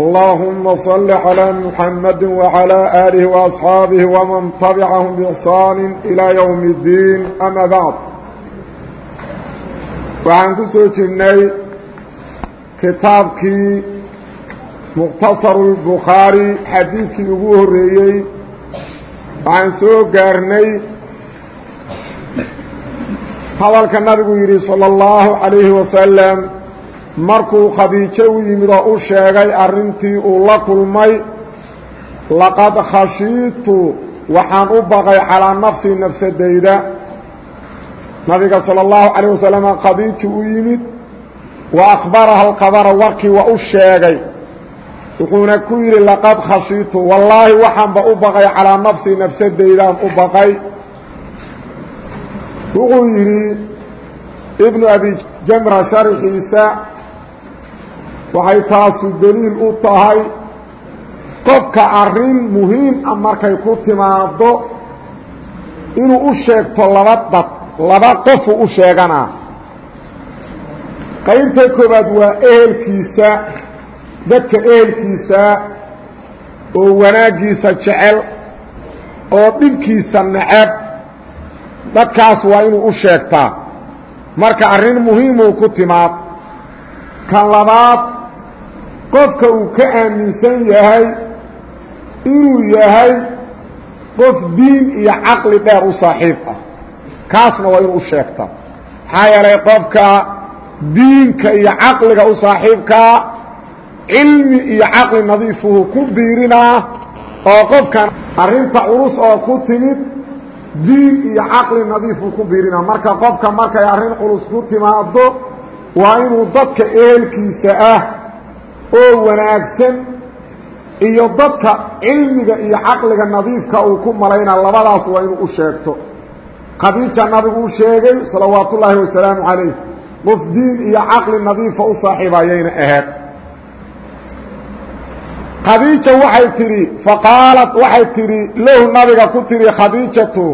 اللهم صل على محمد وعلى آله وأصحابه ومن تبعهم بإحسان إلى يوم الدين أما بعد waxaan ku soo jirnay kitaabkii mukhtasaru lbukhaari xadiidkii ugu horreeyey waxaan soo gaarnay hadalka nabigu yidhi salى اllahu عalayhi wasalam markuu khadiijo u yimid oo u sheegay arrintii uu la kulmay laqad khashiitu waxaan u baqay calaa nafsii nafsadayda. Nabiga sala allahu calayh wasalama khadiijuu u yimid wa akhbaraha alkhabara warkii waa u sheegay wuxuuna ku yidhi laqad khashiitu wallaahi waxaanba u baqay calaa nafsii nafsadaydaaan u baqay. Wuxuu yidhi ibnu abi jamra sharxiisa waxay taasu deliil u tahay qofka arrin muhiim a markay ku timaado inuu u sheegto laba dad laba qofu u sheeganaa qaybta koobaad waa ehelkiisa dadka ehelkiisa oo wanaaggiisa jecel oo dhibkiisa neceb. Dadkaas waa inuu u sheegtaa. Marka arrin muhiimuu ku timaad kan labaad qofka uu ka aaminsan yahay inuu yahay qof diin iyo caqli dheer u saaxiib ah. Kaasna waa inuu u sheegta. Maxaa yeelay qofka diinka iyo caqliga u saaxiibkaa cilmi iyo caqli nadiifuhu ku biirinaa oo qofkan arrinta culus oo ku timid diin iyo caqli nadiifuu ku biirinaa marka qofka markay arrin culus ku timaado waa inuu dadka ehelkiisa ah oo wanaagsan iyo dadka cilmiga iyo caqliga nadiifka uu ku malayna labadaas waa inuu u sheegto. Khadiija nabigu u sheegay salawaatu ullaahi wasalaamu calayh qof diin iyo caqli nadiifa u saaxiib ayayna ahayd. Khadiija waxay tidhi faqaalat waxay tidhi lahu nabiga ku tidhi khadiijatu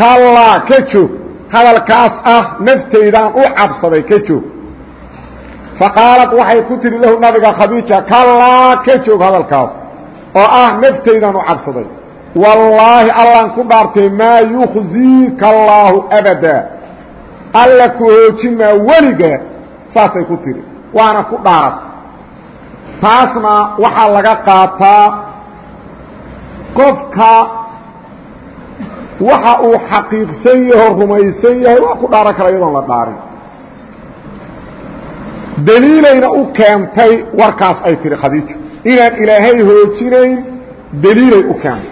kallaa ka joog. Hadalkaas ah naftaydaan u cabsaday ka joog faqaalat waxay ku tidhi lahu nabiga khadiija kallaa ka joog hadalkaas oo ah naftaydan u cabsaday wallaahi allaan ku dhaartay maa yukhziika allaahu abadaa alla ku hoojimaa weliga saasay ku tidhi waana ku dhaarat taasna waxaa laga qaataa qofka waxa uu xaqiiqsan yaho rumaysan yahay waa ku dhaaran kara iyadoon la dhaarin deliilayna u keentay warkaas ay tihi khadiijo inaan ilaahay hoojinayn deliilay u keentay.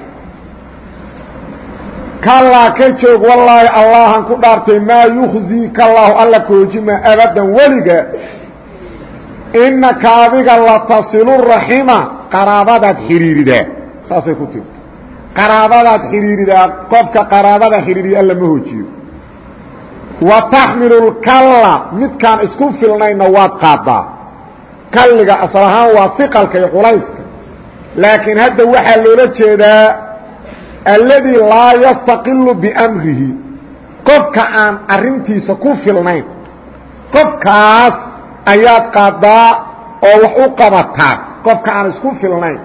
Kallaa ka joog wallaahi allahan ku dhaartay maa yukhziika allaahu alla ka hoojima abadan weliga inaka adiga latasilu raxima. Qaraabadaad xidhiiridaa saasay ku tiri qaraabadaad xidhiiridaa qofka qaraabada xidhiiriya alla hoojiyo wa taxmilu lkalla midkaan isku filnayna waad qaadaa. Kalliga asal ahaan waa iqalka iyo culayska. Laakiin hadda waxaa loola jeedaa alladii laa yastaqilu biamrihi. Qofka aan arrintiisa ku filnayn qofkaas ayaad qaadaa oo wax u qabataa qofka aan isku filnayn.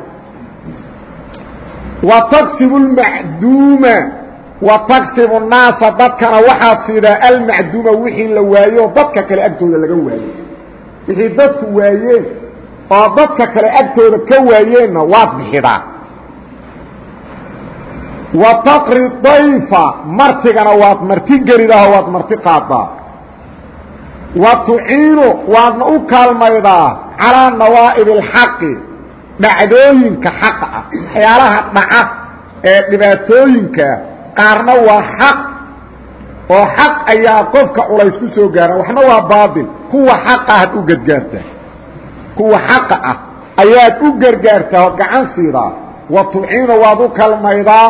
Wa taksibu lmacduuma wa taksibu naasa dadkana waxaad siidaa almacduuma wixii la waayo dadka kale agtooda laga waayo wixii dadku waayeen oo dadka kale agtooda ka waayeenna waad bixidaa wa taqri dayfa martigana waad marti gelidaao waad marti qaadaa wa tuciinu waadna u kaalmaydaa calaa nawaa'ib alxaqi dhacdooyinka xaqa ah waxyaalaha dhaca ee dhibaatooyinka qaarna waa xaq oo xaq ayaa qofka culays ku soo gaara. Waxna waa baatil kuwa xaqa aad u gadgaartaa kuwa xaqa ah ayaad u gargaartaa gacan siidaa. Wa tuciinu waad u kalmaydaa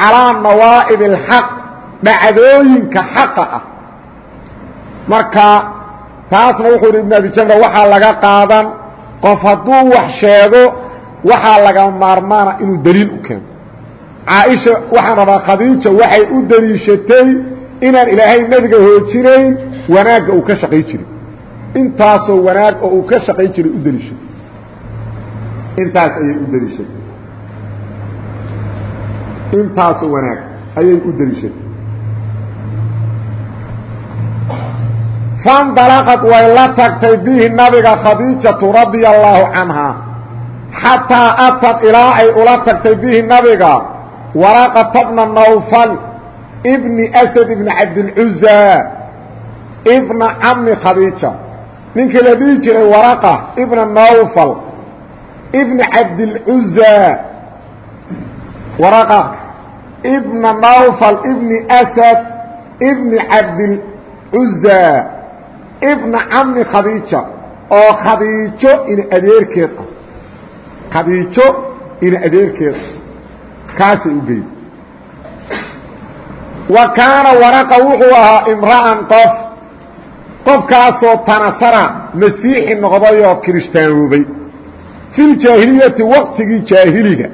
calaa nawaa'ib alxaq dhacdooyinka xaqa ah. Marka taasna wuxuu hi ibn abi jamra waxaa laga qaadan. Qof hadduu wax sheego waxaa laga maarmaana inuu daliil u keeno caaisha waxaan rabaa khadiija waxay u daliishatay inaan ilaahay nebiga hoojinayn wanaagga uu ka shaqay jiray. Intaasoo wanaag oo uu ka shaqay jiray u daliishatay intaas ayay u daliishatay intaasoo wanaag ayay u daliishatay fandalaqad way la tagtay bihi nabiga khadiijatu radia allaahu canhaa xataa atad ilaa ay ula tagtay bihi nabiga waraqata bna nawfal bni asad ibni cabdilcuza ibna cami khadiija ninkii la dhihi jiray waraqa ibna nawfal ibni cabdilcuza waraqa ibna nawfal ibni asad ibni cabdilcuza ibna cami khadiija oo khadiijo ina adeerkeed ah. Khadiijo ina adeerkeed kaasay u geyy wa kaana waraqa wuxuu ahaa imra'an qof. Qofkaasoo tanasara masiixi noqdayoo kirishtaanoobay filjaahiliyati waqtigii jaahiliga.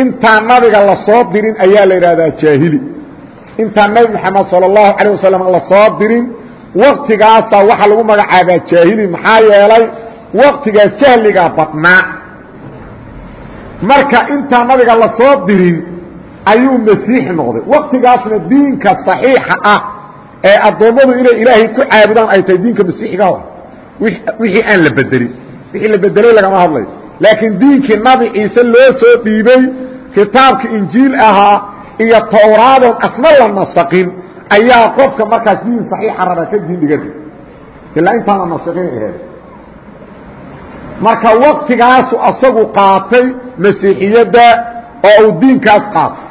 Intaan nabiga la soo dirin ayaa la yidhaahdaa jaahili. Intaan nabi moxamed sala allahu calayh wasalam la dirin waqtigaasaa waxaa lagu magacaabaa jaahili maxaa yeelay? Waqtigaas jahligaa badnaa marka intaan nabiga la soo dirin ayuu masiixi noqday. Waqtigaasna diinka صaxiixa ah ee addoommadu inay ilaahay ku caabudaan ay tahay diinka masiixiga wixii aan la bedelin. Wixii la bedelay lagama hadlayo laakiin diinkii nabi ciise loo soo dhiibay kitaabka injiil ahaa iyo towraadoon asna la nasaqin ayaa qofka markaas diin saxiixa raba ka diin dhigana ilaa intaan la nasaqin aheed marka waktigaasu asagu qaatay masiixiyadda oo uu diinkaas qaatay.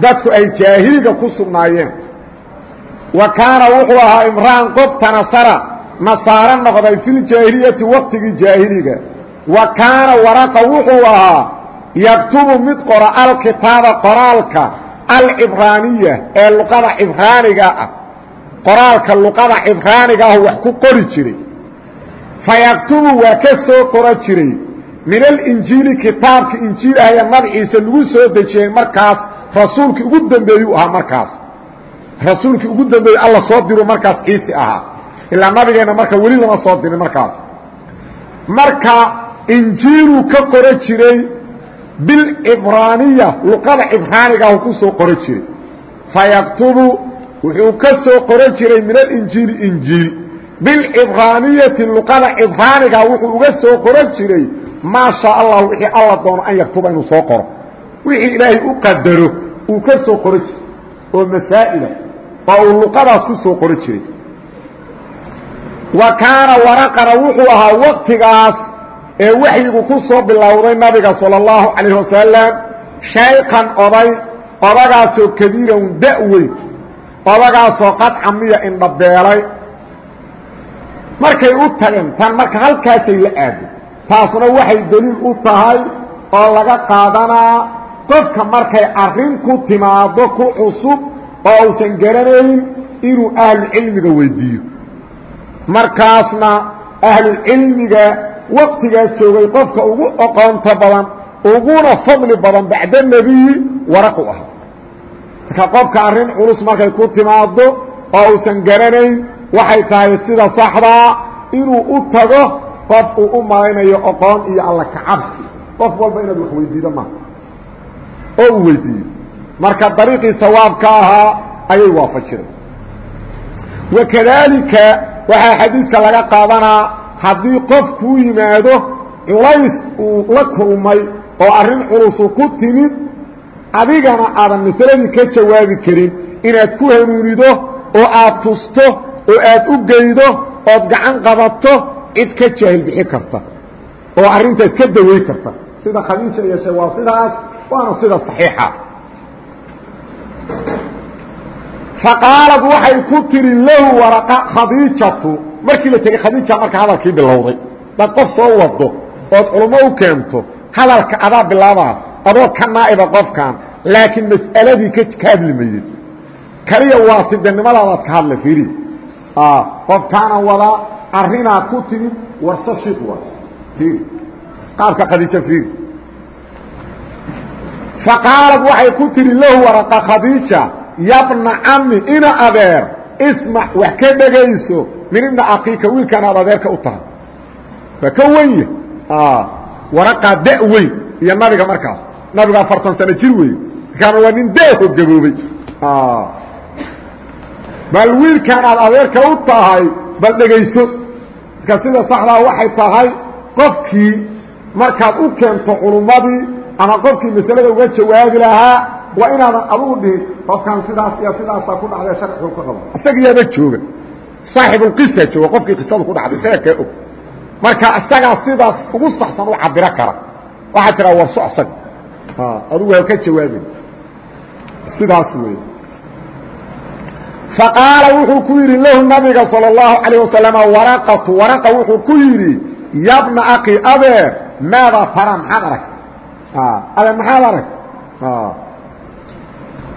Dadku ay jaahiliga ku sugnaayeen. Wa kaana wuxuu ahaa imraan qof tanasara nasaaro noqday filjaahiliyati waqtigii jaahiliga. Wa kaana waraqa wuxuu ahaa yaktubu mid qora alkitaaba qoraalka alcibraaniya ee luqada cibraaniga ah. Qoraalka luqada cibraaniga ah wax ku qori jiray fayaktubu waa ka soo qora jiray min alinjiili kitaabka injiil ah ee nabciisa lagu soo dejiyey markaas rasuulkii ugu dambeeyuu ahaa markaas rasuulkii ugu dambeeyey alla soo diru markaas ciisi ahaa ilaa nabigeenna marka weli lama soo dirin markaas marka injiiluu ka qoro jiray bilcibraaniya luqada cibraanigaah ku soo qoro jiray fayaktubu wuxuu ka soo qoro jiray min alinjiili injiil bilcibraaniyati luqada cibraaniga wuxuu uga soo qoro jiray maa shaa allah wixii alla doono an yaktuba inuu soo qoro. Wixii ilaahay u qadaro uu ka soo qoro jiray oo masaa'ila oo uu luqadaas ku soo qoro jiray. Wa kaana waraqana wuxuu ahaa waqtigaas ee waxyigu ku soo bilowday nabiga salى اllahu calayh wasalam shaykan oday odagaasoo kabiiran da-weyn odagaasoo qad camiya indhabeelay markay u tageen tan marka halkaasay la aado. Taasuna waxay deliil u tahay oo laga qaadanaa qofka markay arrin ku timaado ku cusub oo uusan garanayn inuu ahlucilmiga weydiiyo. Markaasna ahlucilmiga waqtigaas joogay qofka ugu oqoonto badan uguna fadli badan bacda nebiyi waraqu ah. Marka qofka arrin culus markay ku timaado oo uusan garanayn waxay tahay sida saxdaa inuu u tago qof uu u malaynayo oqoon iyo alla kacabsi qof walba inaad wax weydiido maaha oo uu weydiiyo. Marka dariiqii sawaabka ahaa ayay waafajireen. Wakadaalika waxaa xadiiska laga qaadanaa haddii qof kuu yimaado culays uu la kulmay oo arrin culusu ku timid adigana aadan masaladii ka jawaabi karin inaad ku hanuunido oo aad tusto oo aad u geydo ood gacan qabato cid ka jaahil bixi karta oo arrintaas ka dawey karta. Sida khadiija yeeshay waa sidaas waana sida صaxiixa faqaalad waxay ku tiri lahu waraqa khadiijatu. Markii la tegey khadiija marka hadalkii bilowday. Dad qof soo wado ood culummo u keento hadalka adaa bilaabaa adoo ka naa'iba qofkan laakiin mas'aladii ka hadli maydid kaliya waasidanimadadaad ka hadla fiiri qofkaana wadaa arrinaa ku timid warso shiiq wa fiiri qaabka khadiijo fiiri faqaalad waxay ku tidhi lahu waraqa khadiija yabna cami ina adeer ismac wax ka dhegayso min ibna akiika wiilkaan aad adeerka u tahay. Waa ka wenya waraqaa da weyn iyo nabiga markaas. Nabigu afartan sano jir weeye markaana waa nin daho gaboobay bal wiilkaan aad adeerka u tahay bal dhegayso. Marka sida saxdaa waxay tahay qofkii markaad u keento culummadii ama qofkii masalada uga jawaabi lahaa waa inaadan adugu dhihin qofkan sidaas iyo sidaasaa ku dhacday sharcigu ka qabo. Isagiyaaba jooga. Saaxibulqisa jooga qofkii qisadu ku dhacday isaga kaa og. Marka isagaa sidaas ugu saxsan u cabiro kara. Waxaa tiraa warso isaga adugu ha ka jawaabin. Sidaas wey faqaala wuxuu ku yidhi lahu nabiga salى اlahu عalيه wasalam waraqatu waraqa wuxuu ku yidhi yabna aki adeer maadaa tara maxaad arag adeer maxaad arag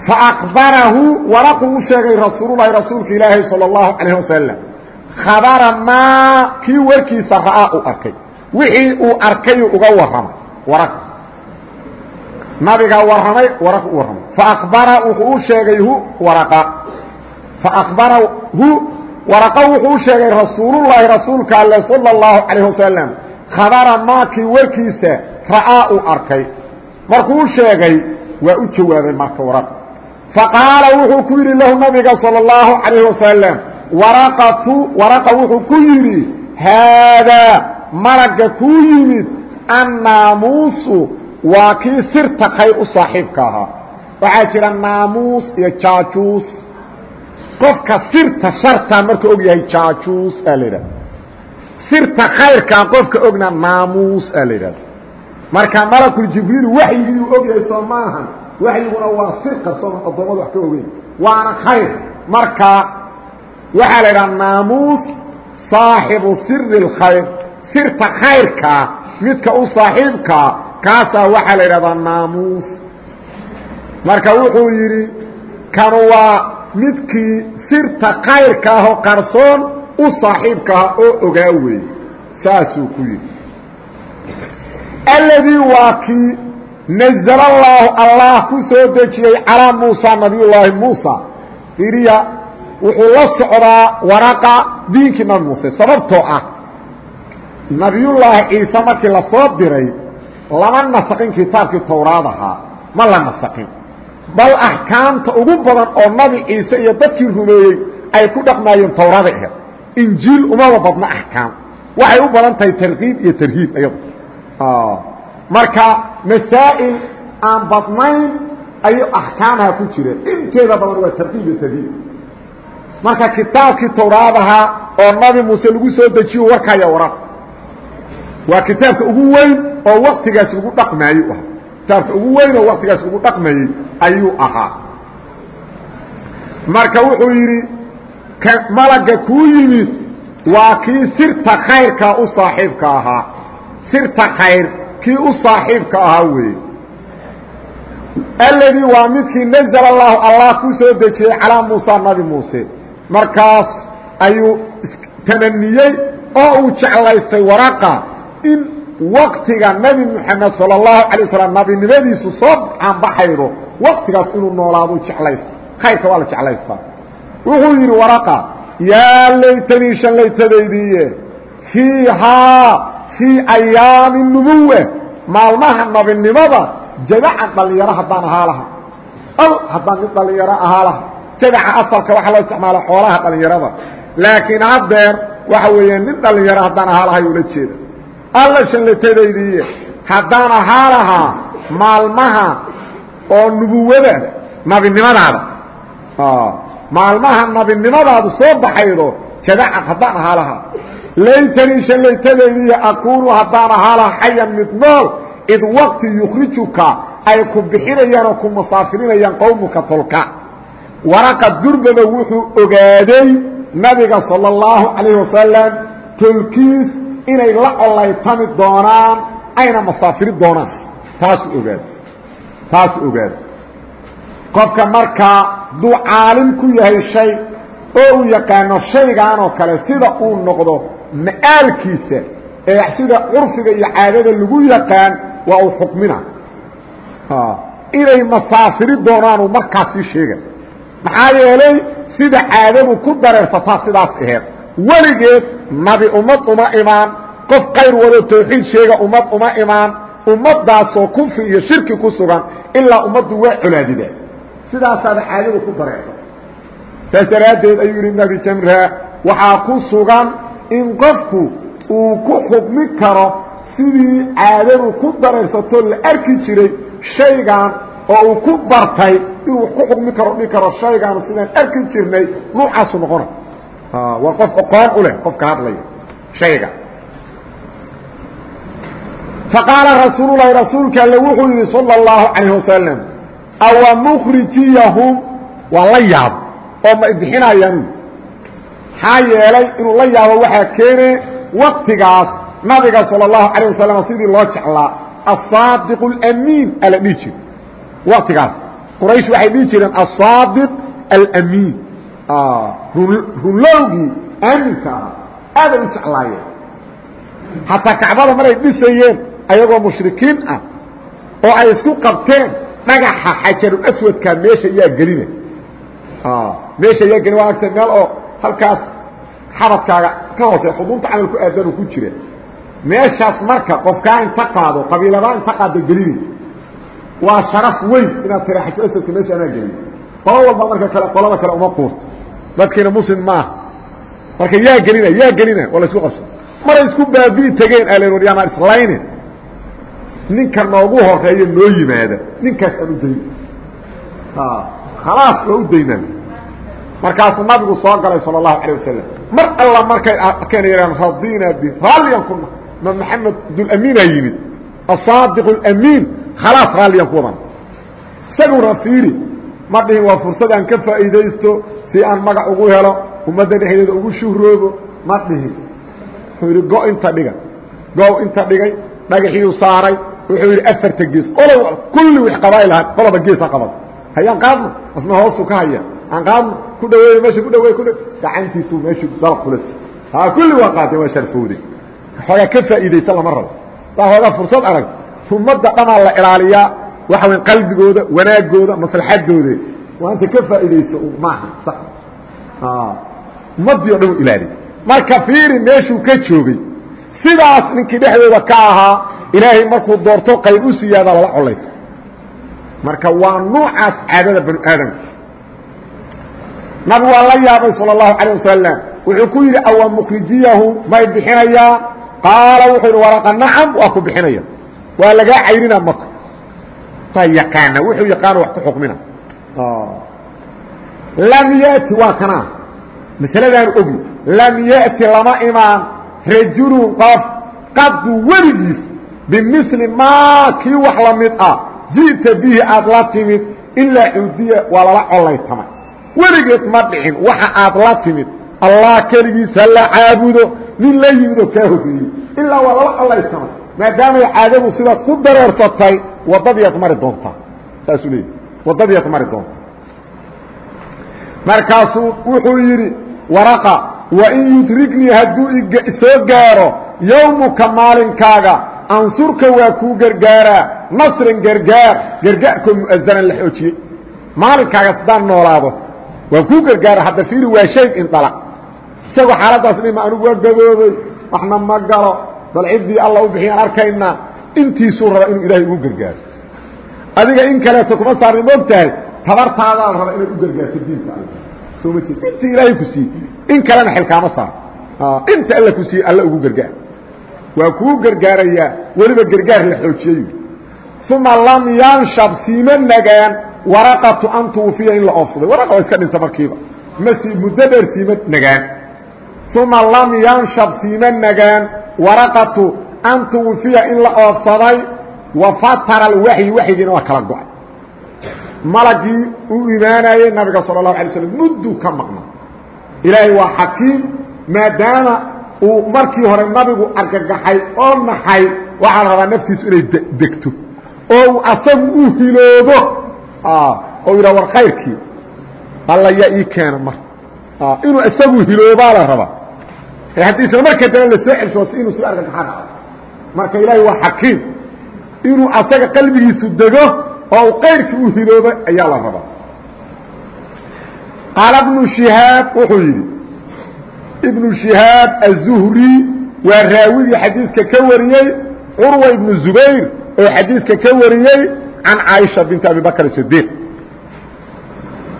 faakbarahu waraqu u sheegay rasuululahi rasuulka ilaahi salى اlahu عalيه wasalam khabara maa kii warkiisa ra'aa u arkay wixii uu arkayuu uga warramay waraq nabigaa warramay waraq u warramay faakbara wuxuu u sheegay hu waraqa faakbarahu waraqa wuxuu u sheegay rasuulullaahi rasuulka alle sala اllahu calayh wasalam khabara maakii warkiisa ra'aa uu arkay markuu u sheegay waa u jawaabay marka waraq faqaala wuxuu ku yidhi lahu nabiga salى اllahu calayh wasalam waraqatu waraqa wuxuu ku yidhi haadaa malagga kuu yimid annaamuusu waa kii sirta khayr u saaxiibka ahaa waxaa jira naamuus iyo jaajuus qofka sirta shartaa marka og jaajuus aa sirta khayrkaa qofka ogna naamuus aa la yidhahda. Marka malakuljibriil waxyigiiuu og yahay soo maahan waa sir qarsoon addoommadu wax ka ogeyn. Waana khayr. Marka waxaa la yidhaha naamuus saaxibu siri اlkhayr sirta khayrkaa midka u saaxiibkaa kaasaa waxaa la yidhahdaa naamuus marka wuxuu yidhi kanu waa midkii sirta kayrka ahoo qarsoon u saaxiibka ah oo ogaa weeye. Saasuu ku yidhi. Alladii waa kii nazl allaahu allah ku soo dejiyey calaa muusa nabiyullaahi muusa. Iriya wuxuu la socdaa waraqa diinkii nabi muuse sababtoo ah nabiyullaahi ciise markii la diray lama nasaqin kitaabkii towraad ahaa ma la nasaqin bal axkaamta ugu badan oo nabi ciise iyo dadkii rumeeyey ay ku dhaqmaayeen towrada aheed injiil umaba badna axkaam. Waxay u badan tahay tarkiib iyo tarhiib iyado marka masaa'il aan badnayn ayuu axkaamaha ku jireen inteeda badan waa tarkiib iyo tarhiib. Marka kitaabkii towraadahaa oo nabi muuse lagu soo dejiyo warkaya waran waa kitaabka ugu weyn oo waktigaas lagu dhaqmaayo. ahaa kitaabka ugu weyn oo waktigaas lagu dhaqmayey ayuu ahaa. Marka wuxuu yidhi malaga kuu yimid waa kii sirta khayrkaa u saaxiibka ahaa. Sirta khayr kii u saaxiibka ahaa weeye. Alladii waa midkii nazl allahu allah ku soo dejiyey calaa muusa nabi muuse. Markaas ayuu tamaniyey oo uu jeclaystay waraqa in waktiga nebi moxamed salى اlahu alay waslm nabinimadiisu soo caanbaxaydo waktigaas inuu noolaado jeclaysta khayrka waa la jeclaystaa wuxuu yidhi waraqa yaa laytanii shallaytadaydiiye fiihaa fii ayaami nubuwa maalmaha nabinimada jadacan dhallinyaro haddaan ahaa laha al haddaan mid dhallinyaro ahaa laha jadaca asalka waxaa loo isticmaala xoolaha dhallinyarada. Laakiin haddeer waxa weeye nin dhallinyaro haddaan ahaa lahay ula jeeda alla shallatadaydiiye haddaan ahaa lahaa maalmaha oo nubuwada nabinimadaada. Maalmaha nabinimadaadu soo baxaydo jadacad haddaan ahaa lahaa laytanii shallaytadaydiiye akuunu haddaan ahaa lahaa xayan mid nool id waqti yukhrijuka ay ku bixinayaan oo ku masaafirinayaan qowmuka tolka. Waraqa durbada wuxuu ogaaday nabiga salى اllahu calayh wasalam tolkiis inay la collaytami doonaan ayna masaafiri doonaan. Taasu ogaada taasu ogaada qofka markaa duu caalim ku yahay shay oo uu yaqaano shaygan oo kale sida uu noqdo ma'aalkiisa ee sida curfiga iyo caadada lagu yaqaan waa uu xukmina. Inay masaafiri doonaanuu markaasii sheega maxaa yeelay sida caadadu ku dareersataa sidaas aheed weligeed nabi ummad uma imaan qof qayr wado tawxiid sheega ummad uma imaan ummadaasoo kufri iyo shirki ku sugan ilaa ummaddu waa colaadidaan sidaasaada caadadu ku dareersata saas daraaddeed ayuu yidhi ibn abi jamra waxaa ku sugan in qofku uu ku xukmi karo sidii caadadu ku dareersato la arki jiray shaygan oo uu ku bartay inuu ku xukmi karo dhihi karo shaygaanu sidaan arki jirnay nuucaasu noqona waa qof oqoon u leh qofka hadlaya shayga faqaala rasuululahi rasuulka alle wuxuu yidhi salى اllahu calayh wasalam awa mukrijiyahum waa la yaabo oo ma ibixinayaan maxaa yeelay inuu la yaabo waxaa keene waktigaas nabiga salى اlahu alayه wasalam sidii loo jeclaa asaadiq اlamiin ala dhihi jir waktigaas quraysh waxay dhihi jireen asaadiq alamiin runlowgii aaminka ahaa aaday u jeclaayeen xataa kacbada maray dhisayeen ayagoo mushrikiin ah oo ay isku qabteen dhagaxa xajarulaswadka meesha yaa gelina meesha yaa gelin waa agta meel oo halkaas xabadkaaga ka hoose xudunta camal ku aadan ku jira meeshaas marka qofkaa inta qaado qabiiladaa inta qaada gelinay waa sharaf weyn inaad tira xajarulaswadka meesha anaa gelin qolo walba marka kale qolada kale uma quurto dadkiina muslim maaha marka yaa gelina yaa gelina waa la isku qabsada maray isku baabi'i tegeen alen war yaanaan islaynin ninka noogu horeeya noo yimaada ninkaas aan u dayn khalaas waa u daynaa markaasuu nabigu soo galay salى الlahu عalيه wasalam mar alla markay arkeen yahahn radina bi raalligan kuna ma maxamed dulamiinaa yimid asaadiq اlamiin khalaas raalligan ku wadan isaguna fiiri ma dhihin waa fursad aan ka faa'iidaysto si aan magac ugu helo ummadda dhexdeeda ugu shuhroobo. Ma dhihin. Wuxuu yidhi go inta dhiga goow inta dhigay. Dhagaxiiu saaray. Wuxuu yidhi afarta gees. Qolo kulli wix qabaa'il ahaa qoloba geesa qabada hayaan qaadno. Asna hoosu ka haya. Aan qaadno. Ku dhaweey meesha ku dhaweey ku gacantiisuu meeshuu dalaq kula si ha kulli waa qaateen waa sharfowday xoogaa ka faa'iidaysan lama rabo. Waa hoogaa fursad aragto ummadda dhamaa la ilaaliyaa waxa weyn qalbigooda wanaagooda maslaxadooda waa inta ka faa'iidayso maaha sax ummaddii o dhan u ilaaliy marka fiiri meeshuu ka joogay sidaas ninkii dhexdooda ka ahaa ilaahay markuu doorto qayr u siyaada lala colayta marka waa nuucaas caadada banu aadamka nabigu waa la yaabay salى الlahu عalيه wasalam wuxuu ku yidhi awa mukrijiyahu may bixinayaa qaala wuxuu yidhi waraqa nacam waa ku bixinaya waa lagaa cayrina maka taa yaqaana wuxuu yaqaano wax ku xukmina lam yأti waa kanaa masaladaanu ogi. Lam yأti lama imaan. Rajulun qof qadu weligiis bimili maa kii wax la mid ah ji'ta bihi aad la timid ilaa cuudiya waa lala collaytamay weligeed ma dhicin waxa aad la timid allah keligiisa la caabudo nin la yimidoo kaa horreeyey ilaa waa lala collaytamay maadaamay caadadu sidaas ku dareersatay waddadiiad mari doontaa saasuu leeyay waddadiiad mari doontaa markaasuu wuxuu yidhi waraqa wain yudriknii hadduu isoo gaaro yowmuka maalinkaaga ansurka waa kuu gargaaraa nasran gargaar gargaarkoo mu'azanan la xoojiyey. Maalinkaaga haddaan noolaado waan kuu gargaara hadda fiiri waa shay indhala isagoo xaaladdaas dhima anigu waa gaboobay waxna ma galo bal ciddii alla u bixiyaan arkaynaa intiisuu raba inuu ilaahay ugu gargaaro. Adiga in kaleeto kuma saarni moog tahay tabartaadaa la raba inaad u gargaarto diinka alla soo ma jeed intii ilaahay ku siiyey in kalena xilkaama saar inta alla ku siiyey alla ugu gargaar. Waa kuu gargaarayaa weliba gargaar la xoojiyey. Uma lam yanshab siima nagaan waraqatu an tuufiya in la oofsaday. Waraqa waa iska dhinta markiiba. Masi muddo dheer siima nagaan. Uma lam yanshab siima nagaan waraqatu an tuwfiya in la oofsaday wa fatara alwaxyi waxyigiina waa kala go'ay. Malagii u imaanayey nabiga sala اlahu alay slam mudduu ka maqna ilaahay waa xakiim maadaama uu markii hore nabigu argagaxay oo naxay waxaa la rabaa naftiisu inay degto. Oo uu asagu u hiloobo oo yidhah war khayrkii alla yaa ii keena mar. Inuu isagu hiloobaa la rabaa. Haddii isla marka dana la soo celsoo si inuu sii argagaxaa marka ilaahay waa xakiim. Inuu asaga qalbigiisu dego oo uu kayrkii u hiloobo ayaa la rabaa. Qaala ibnu shihaab wuxuu yidhi ibnu shihaab aلzuhri waa raawigii xadiidka ka wariyey curwa ibnu zubayr oo xadiidka ka wariyey can caaisha binti abi sidiq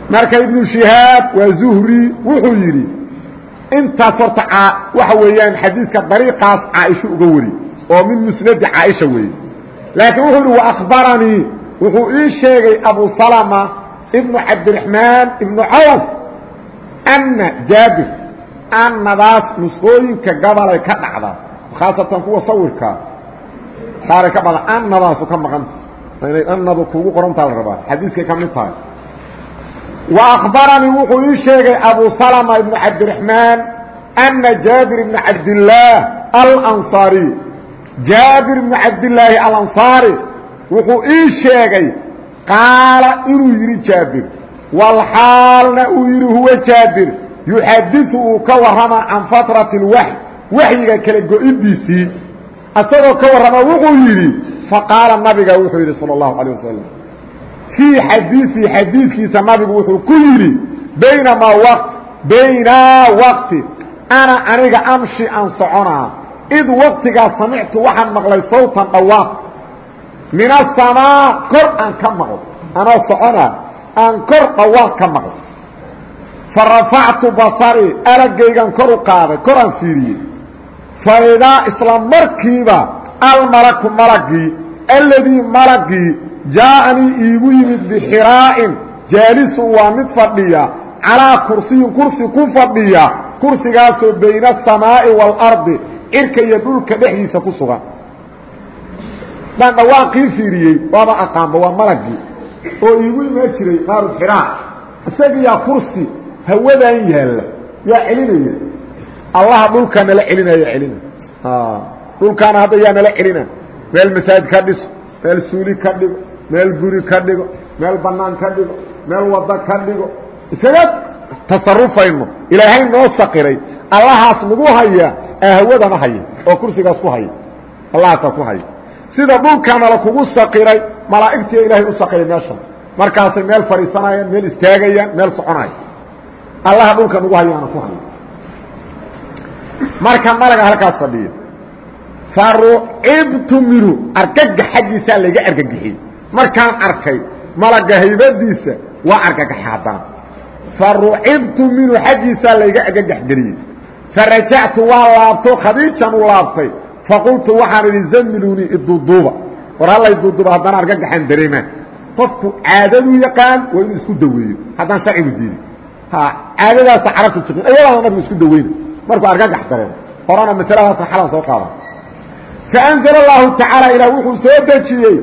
marka ibnu shihaab waa zuhri wuxuu yidhi intaas horta waxa weeyaan xadiidka dariiqaas caaisha uga wari oo min musnadi caaisha weeye. Laakiin wuxuu yidhi waakbaranii wuxuu ii sheegay abu salma ibnu cabdiraxmaan ibnu cawf ana jaabir annadaas nusqooyinka gabalay ka dhacdaa khaasatan kuwa sawirkaa saaray ka badan annadaasu ka maqanta inay annadu kuugu qorantaa la rabaa xadiiskay ka mid tahay. Wa akhbaranii wuxuu ii sheegay abu salma ibnu cabdiraxmaan ana jaabir ibna cabdillaah alansaariy jaabir ibnu cabdillaahi alansaari wuxuu ii sheegay qaala inuu yidhi jaabir walxaalna uu yidhi huwa jaabir yuxadiu uu ka warrama can fatrati اlwaxy waxyiga kala go-idiisii asagoo ka warrama wuxuu yidhi faqaala nabiga wuxuu yidhi salى اllahu alيه wasalam fii xadiiثii xadiidkiisa nabigu wuxuu ku yidhi baynamaa waqt baynaa waqti ana aniga amshi aan soconaa id waqtigaa samictu waxaan maqlay sawtan dhawaaq. Min asamaa kor aan ka maqlo. Anoo soconaa aan kor dhawaaq ka maqlo. Farafactu basarii aragaygan kor u qaaday kor aan fiiriyey. Faidaa isla markiiba almalaku malagii alladii malagii jaaanii iigu yimid bixiraa'in. Jaalisun waa mid fadhiya calaa kursiyin kursi ku fadhiya kursigaasoo bayna asamaa'i waalardi cirka iyo dhulka dhexdiisa ku sugan. Daan dhawaaqii fiiriyey waaba aqaanba waa malagii. Oo iigu imaan jiray qaaru xiraa isagiyaa kursi hawadan yaalla yaa celinaya. Allaha dhulkaa nala celinaya celina. Dhulkaana hadda yaa nala celina. Meel masaajid ka dhiso meel suuli ka dhigo meel guri ka dhigo meel banaan ka dhigo meel wado ka dhigo. Isaga tasarufayno ilaahay noo saqiray allahaas nagu haya hawadana haya oo kursigaas ku haya allahaasaa ku haya sida dhulkanala kugu saqiray malaa'igtiya ilaahay u saqiray meeshan markaasay meel fadhiisanayaan meel istaagayaan meel soconaya allaha dhulka nagu hayaana ku haya marka malaga halkaas fadhiya farucibtu minhu argagax xaggiisaa layga argagixiyey markaan arkay malaga haybadiisa waa argagaxa haddana farucibtu minhu xaggiisaa layga argagaxgeliyey farajactu waa laabto khadiijan u laabtay. Faqultu waxaan idhi zamilunii iduduuba. War hallay duuduuba haddana argagaxaan dareemaan qofku caadadu yaqaan waa inuu isku daweeyo. Haddaan sharcigu diidin. Caadadaasa carabta jiqin ayadaana nabigu isku daweyna markuu argagax dareemo. Horena masaladaasna xalan soo qaada faanzl اllahu tacaala ilah wuxuu soo dejiyey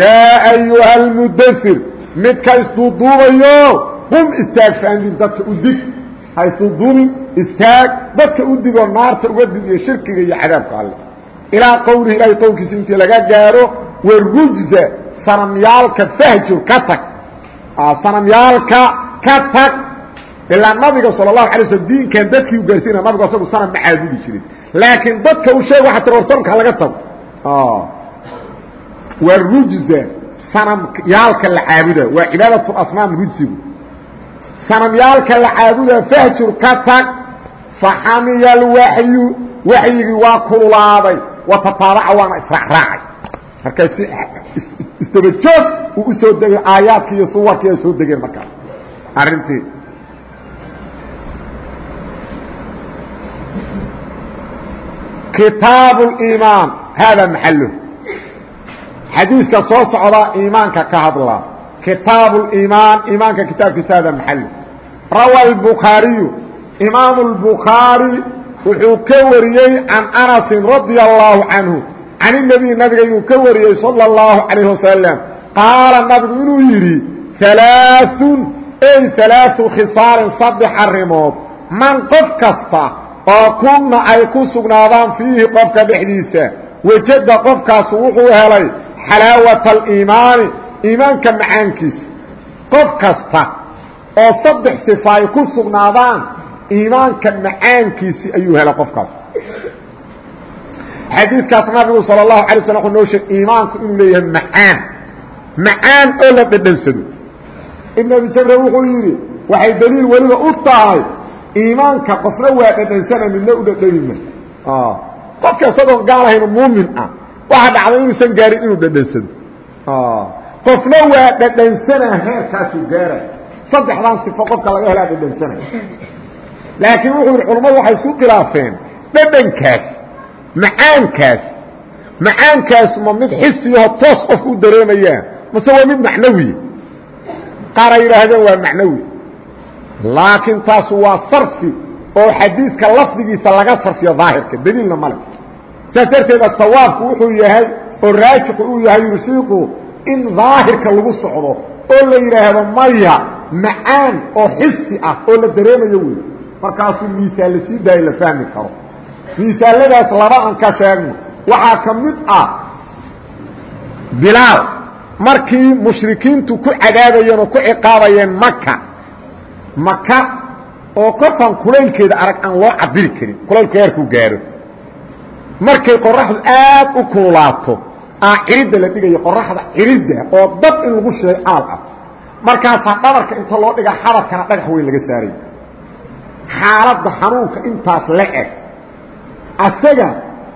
yaa ayuha almudasir midka isduuduubayo qum istaag faandin dadka u dig. Haysudumi istaag dadka u digoo naarta uga dig iyo shirkiga iyo cadaabka alle. Ilaa qowlihi ilaahay qowlkiisa intii laga gaaro warujza sanamyaalka fahjur ka tag. Ah, sanamyaalka ka tag. Ilaa nabiga sala allahu alay slm diinkan dadkii u gaarsiina nabigu asagu sanam ma caabudi jirin laakiin dadka u sheeg waa tir war sanamka laga tago. Ah. Warujza sanamyaalka la caabuda. Waa cibaadaةasnaam rujsigu sanamyaalka la caabuda fahjur ka tag faxamiya alwaxyu waxyigii waa kululaaday watataabaca waana israacraacay. Markaa si isdaba joog uu u degay aayaadki iyo suwarkii ay soo degeen markaas arrintii kitaab اimaan hada maxalo xadiiska soo socda iimaanka ka hadla kitaab اimaan iimaanka kitaabkiisa hada maxalo rawa الbukhaariyu imaam الbukhaarي wuxuu ka wariyey can anasi radي الlahu canhu can النbiي nabiga inuu ka wariyey salى الlahu عalيه wasalam qaala nabigu inuu yidhi ثalaaثun ey ثalaaثu khisaalin saddex arrimood man qof kasta oo kunna ay ku sugnaadaan fiihi qofka dhexdiisa wejada qofkaasu wuxuu helay xalaawata aliimaani iimaanka macaankiisa qof kasta oo saddex sifa ay ku sugnaadaan iimaanka macaankiisi ayuu hela qofkaas. Xadiidkaas nabigu sal اlahu alay sl noo sheeg iimaanku inuu leeyahay macaan. Macaan oo la dhedhansado ibn abi jamre wuxuu yidhi waxay daliil weliba u tahay iimaanka qofna waa dhedhansana midna u dhedhanima ah. qofka isadoon gaalahayn muumin ah waxaa dhacday inuusan gaarin inuu dhedhansado ah qofna waa dhedhansana heerkaasuu gaara. Saddexdan sifo qofka laga helaa dhedhansana laakiin wuxuu yidhi culammadu waxay isku khilaafeen dhedhankaas macaankaas. Macaankaas ma mid xisiyaho toos qofku u dareemayaa mase waa mid macnawiya qaar ay yidhaahdeen waa macnawi. Laakiin taasu waa sarfi oo xadiidka lafdigiisa laga sarfiyo daahirka daliilna male saas darteeda sawaabku wuxuu yahay oo raajixu uu yahay yurshiiqu in daahirka lagu socdo oo la yidhaahdo maya macaan oo xisi ah oo la dareemayo wey markaasuu miisaan la sii daayo la fahmi karo. Miisaaladaas laba aan ka sheegno. Waxaa ka mid ah bilaal. Markii mushrikiintu ku cadaabayeen oo ku ciqaabayeen maka maka oo qofaan kulaylkeeda arag aan loo cabiri karin kulaylku heerkuu gaaro. Markay qoraxdu aad u kululaato aa ciridda la dhigayo qoraxda ciridda oo dab in lagu shiday camal ah. Markaasaa dhabarka inta loo dhigaa xabarkana dhagax weyn laga saaray. Xaaladda xanuunka intaas la eg. Asaga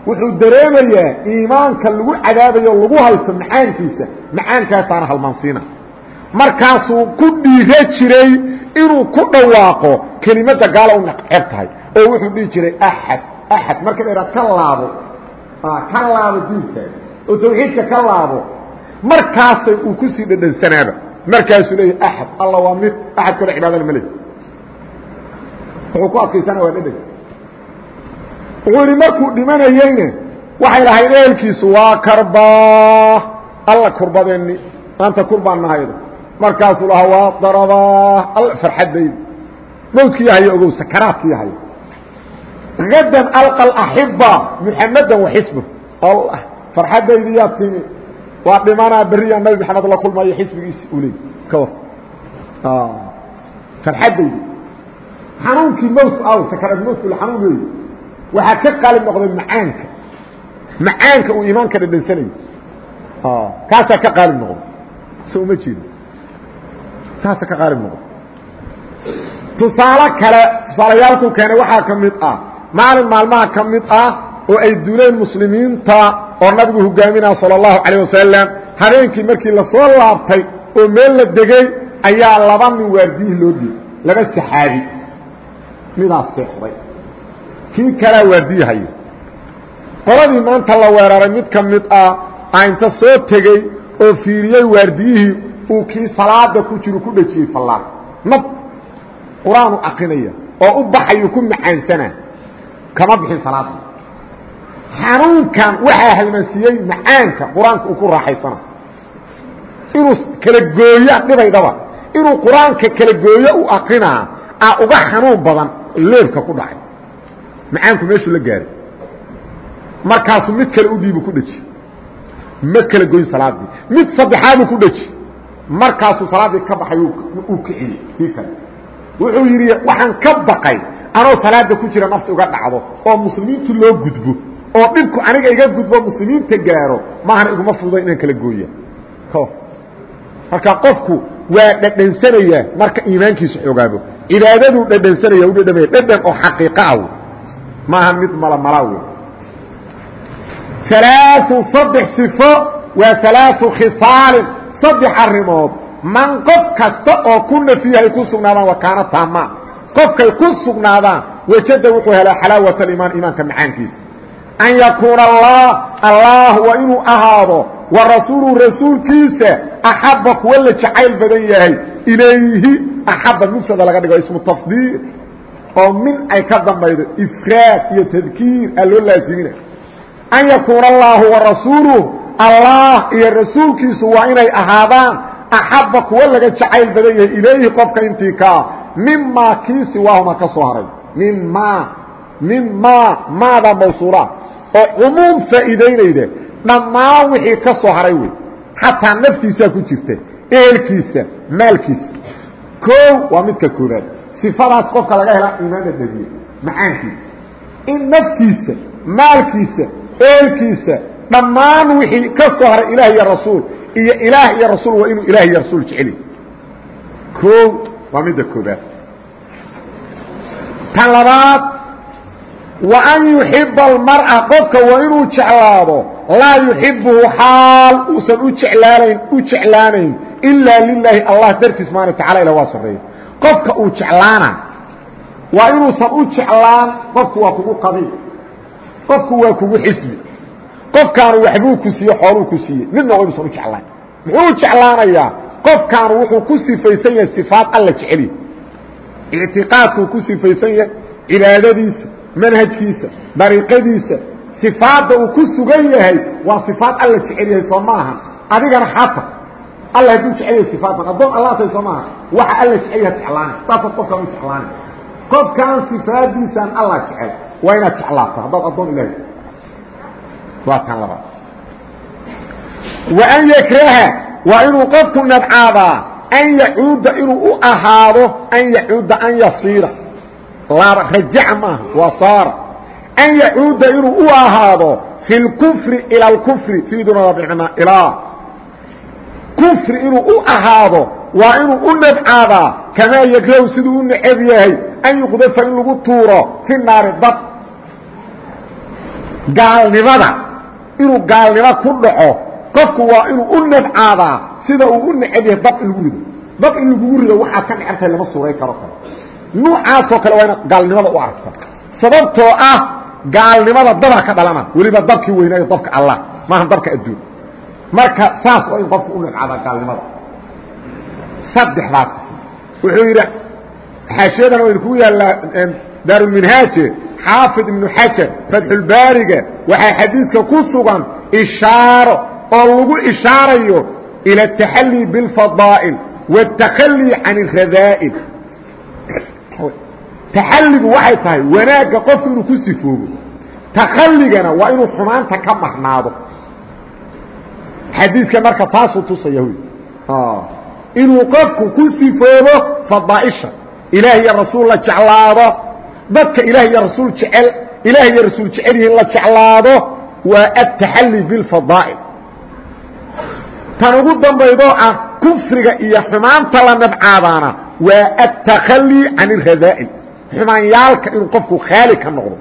wuxuu dareemayaa iimaanka lagu cadaabayo lagu haysto macaankiisa macaankaasaana halmaansiina markaasuu ku dhiira jiray inuu ku dhawaaqo kelimadda gaala u naqceeb tahay oo wuxuu dhihi jiray axad axad marka idhaha ka laabo ka laabo diinkaas oo tawxiidka ka laabo markaasay uu ku sii dhadhansanaaba. Markaasuu leeyahy axad alla waa mid axad kale cibaadana ma le wuxuu ku adkaysana waa dhadhan. Wuxuu yidhi markuu dhimanayeyne waxay lahayd ehelkiisu waa karbaa alla kurbadeeni maanta kurbaan nahayda markaasuu lahaa waa darabaa alla farxaddayda mawdkii yahayo ogow sakaraadkii yahayo gadan alqa alaxiba muxamadan waxisbu allah farxaddaydiyaa timi. Waa dhimanaa beriyaa nabi maxamed la kulmayo xisbigiisi u leey ka war farxaddaydi xanuunkii mawtku aw sakaraad mawtku la xanuun weeye waxaa ka qaalib noqday macaanka. Macaanka uu iimaanka dhadhansanayo. Kaasaa ka qaalib noqday. Se uma jeedo. Saasa ka qaalib noqday. Tusaale kale tusaalayaalkuu keenay waxaa ka mid ah maalin maalmaha ka mid ah oo ay duleen muslimiinta oo nabigu hogaaminaya salى الlahu عalيه wasalam habeenkii markii lasoo laabtay oo meel la degey ayaa laba nin waardiyihi loo dhiibay laba saxaabi midaa seexday kii kalaa waardiyahayo qoladii maanta la weeraray mid ka mid ah a inta soo tegey oo fiiriyey waardiyihii uu kii salaada ku jiru ku dhejiyey fallaan nab qur-aanu aqrinaya oo u baxayu ku macaansana kama bixin salaada xanuunkan waxaa halmansiiyey macaanka qur'aanka uu ku raaxaysana. Inuu kala gooyo dhibaydhaba inuu qur'aanka kala gooyo u aqrinaa a uga xanuun badan leebka ku dhacay. Macaanku meeshuu la gaaray. Markaasuu mid kale u dhiibu ku dheji ma kala goyn salaaddii mid saddexaaduu ku dheji markaasuu salaaddii ka baxay uu kiciyey kii kale. Wuxuu yidhi waxaan ka baqay anoo salaada ku jira nafta uga dhacdo oo muslimiintu loo gudbo oo dhibku aniga iga gudbo muslimiinta gaaro maahan iguma fududay inaan kala gooya. Marka qofku waa dhadhansanayaa marka iimaankiisu xoogaabo cibaadaduu dhadhansanaya u dhadhamaya. Dhadhan oo xaqiiqa ah maaha mid malmala wey alaau saddex sifo waa alaau khisaalin. Saddex arrimood. Man qof kasta oo ku nafiyahay ku sugnaadaan wakaana taama qofkay ku sugnaadaan wejada wuxuu helaa xalaawat macaankiisa an yakuuna allah allah waa inuu ahaado wa rasuulu rasuulkiisa axabba kuwa la jacayl badan yahay ilayhi axabba mufsada laga dhigo ismu tafdiil oo min ay ka dambaydo ifraad iyo tadkiir aa loo laasimina an yakuuna allaahu wa rasuuluh allah iyo rasuulkiisu waa inay ahaadaan axabba kuwa laga jacayl badan yahay ilayhi qofka intii kaa mimaa kii siwaahuma ka soo haray mimaa min maa maada mawsuula oo cumuum faa'iidaynayda dhammaan wixii ka soo haray wey xataa naftiisaa ku jirta ehelkiisa maalkiisa. Koow waa midka koobaad sifadaas qofka laga helaa iimaana dhabiye macaankiisa. In naftiisa maalkiisa ehelkiisa dhammaan wixii ka soo haray ilaah iyo rasuul iyo ilaah iyo rasuul waa inuu ilaah iyo rasuul jeceliy koow waa midda koobaad tan labaad wa an yuxiba almar'a qofka waa inuu jeclaado. Laa yuxibuhu xaal uusan u jeclaanayn u jeclaanayn. Ilaa lilaahi allah dartii subxana watacala ila waa sarreeya. Qofka uu jeclaana waa inuusan u jeclaan qofku waa kugu qabiil qofku waa kugu xisbi. Qofkaanu waxbuu ku siiye xooluu ku siiyey midna waa inuusan u jeclaan. Muxuu jeclaanayaa qofkaanu wuxuu ku sifaysan yahay sifaad alla jeceliy ictiqaadkuu ku sifaysan yahay cibaadadiisa manhajkiisa dariiqadiisa sifaadda uu ku sugan yahay waa sifaad alla jecel yahay soo maaha. Adigana xata alla hadduu jecel yahay sifaadan addoon alla tay soo maaha waxa alla jecel yaha jeclaanay saasaad qofkaan u jeclaanay qofkaan sifaadiisaan alla jecel waa inaad jeclaato haddaad addoon ilahay waa tan labaad. Wa an yakraha waa inuu qofku nabcaadaa an yacuuda inuu u ahaado an yacuuda an yasiira laaba rajaca maaha waa saara an yacuuda inuu u ahaado fi اlkufri ilى اlkufri fiiduna waa bicnaa ilaa kufri inuu u ahaado waa inuu u nabcaadaa kamaa yakrahu siduu u necab yahay an yuqdafa in lagu tuuro fi naari dab gaalnimada inuu gaalnimo ku dhaco qofku waa inuu u nabcaadaa sida uu u necab yahay dab in lagu rido dab in lagugu rido waxaad ka necabtahay lama suuray karo kale nuucaasoo kale waa inaad gaalnimada u aragta sababtoo ah gaalnimada dabaa ka dhalana weliba dabkii weynaayo dabka allah maaha dabka adduun marka saas waa in qofku u nabcaadaa gaalnimada saddexdaas wuxuu yidhi xaashiyadan waynu ku yaallaa daarulminhaaje xaafid ibnu xajar fatxulbaariga waxaa xadiidka ku sugan ishaaro oo lagu ishaarayo ila ataxallii biاlfadaa'il wاtakhallii can اradaa'il taxalligu waxay tahay wanaagga qofku inuu ku sifoobo. Takhalligana waa inuu xumaanta ka marnaado xadiiska marka taasuu tusaya wy ah. inuu qofku ku sifoobo fadaaisha. Ilaah iyo rasuul la jeclaado. Dadka ilaah iyo rasuul jecel ilaah iyo rasuul jecel yihiin la jeclaado waa ataxalli bilfadaa'il tan ugu dambaydoo ah kufriga iyo xumaanta la nabcaadaana waa atakhallii can اlradaail xumaanyaalka inuu qofku khaali ka noqdo.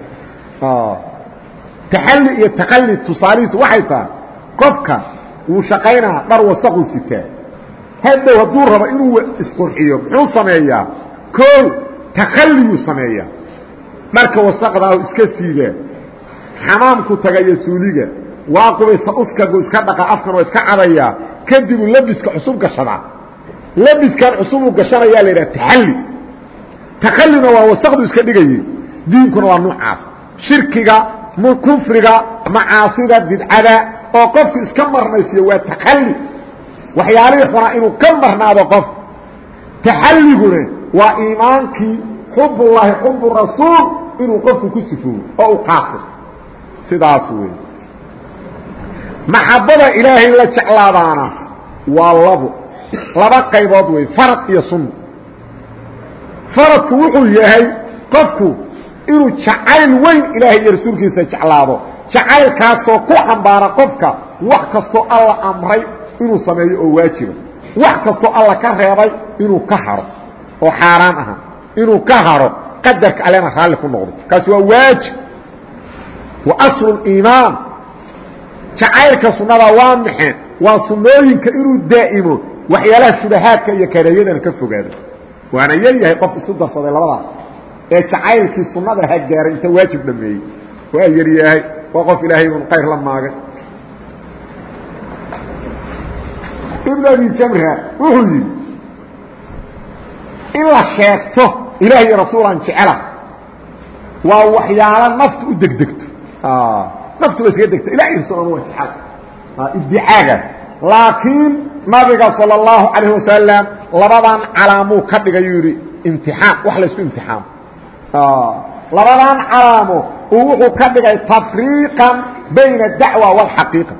Taxalli iyo takhali tusaalihiisu waxay tahay qofka wuu shaqaynaa dhar wasaquu sitaa haddow hadduu rabo inuu isqurxiyo muxuu sameeyaa? Koo takhalliyuu sameeyaa. Dharka wasaqdaa iska siibaa xamaamku tagayo suuliga waa qubaysa uskagu iska dhaqa afkan oo iska cadayaa kadibuu labiska cusub gashadaa labiskan cusubuu gashanayaa la yidhaha taxalli takhallina waa wasaqdu iska dhigayey. Diinkuna waa nuucaas shirkiga kufriga macaasida bidcada oo qofku iska marnaysiyo waa takalli waxyaalihii xunaa inuu ka marnaado qof taxalliguna waa iimaankii xubullaahi xubu rasuul inuu qofku ku sifoobo oo u qaato sidaas wey maxabada ilaahay la jeclaadaana waa labo. Laba qaybood wey farad iyo sunno faradku wuxuu yahay qofku inuu jacayl weyn ilaahay iyo rasuulkiisa jeclaado. Jacaylkaasoo ku xambaara qofka wax kastoo alla amray inuu sameeyo oo waajiba wax kastoo alla ka reebay inuu ka haro oo xaaraan aha. Inuu ka haro qadarka allena raalli ku noqdo. Kaasi waa waajib. Wa aslu iimaan. Jacaylka sunnada waa maxeen waa sunnooyinka inuu daa'imo waxyaalaha shubahaadka iyo kareeyadana ka fogaado waana yar yahay qof isku darsaday labadaas ee jacaylkii sunnada ha gaaray inta waajib dhameeyey waa yar yahay waa qof ilaahay un qayr la maagay ibn abi jamra wuxuu yidhi in la sheegto ilaah iyo rasuulaan jecela waa waxyaalo naftu u degdegto naftu waa iskaga degta ilah iyo rasuul waa jecel iddicaagaas laakiin nabiga salى الlahu عalيه wasalam labadan calaamuu ka dhigayuu yidhi imtixaan wax laysku imtixaamo labadan calaamo uu wuxuu ka dhigay tafriiqan bayna dacwa wاlxaqiiqa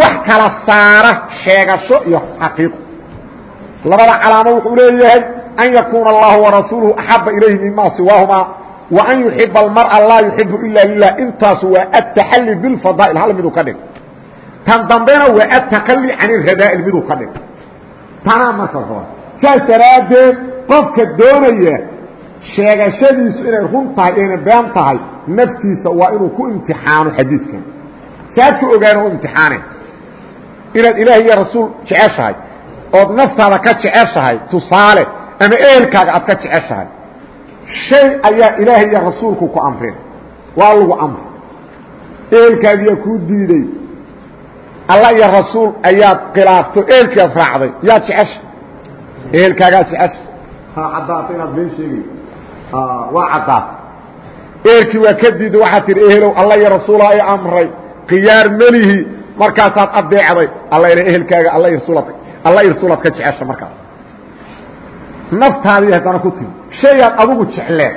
wax kala saara sheegasho iyo xaqiiqo. Labada calaamo wuxuu leeyahay an yakuuna allahu warasuuluhu axaba ilayhi mima siwaahumaa wa an yuxiba almar'a laa yuxibu ila lilah intaas waa ataxalli bilfadaa'il hal miduu ka dhig. Tan dambena waa ataqali can iradaa'il miduu ka dhig tanaa marka raba saas daraaddeed qofka doonaya sheegashadiisu inay run tahay ayna been tahay naftiisa waa inuu ku imtixaano xadiidkan. Saad ku ogaana u imtixaane. Inaad ilaah iyo rasuul jeceshahay ood naftaada ka jeceshahay tusaale ama ehelkaaga aad ka jeceshahay shay ayaa ilaahay iyo rasuulku ku amreen waa lagu amray. Ehelkaagiyaa kuu diiday alla iyo rasuul ayaad khilaafto ehelkii aad raacday yaad jecesha ehelkaagaad jecesha ha caddaata inaad been sheegay. Waa caddaata ehelkii waa ka diiday waxaad tihi ehelow alla iyo rasuula ay amray. Khiyaar melihi markaasaad adeecday alla ila ehelkaaga alla rasuulad alla iyo rasuulaad ka jecesha markaas. Naftaadii haddana ku timi. Shayaad adigu jecleen.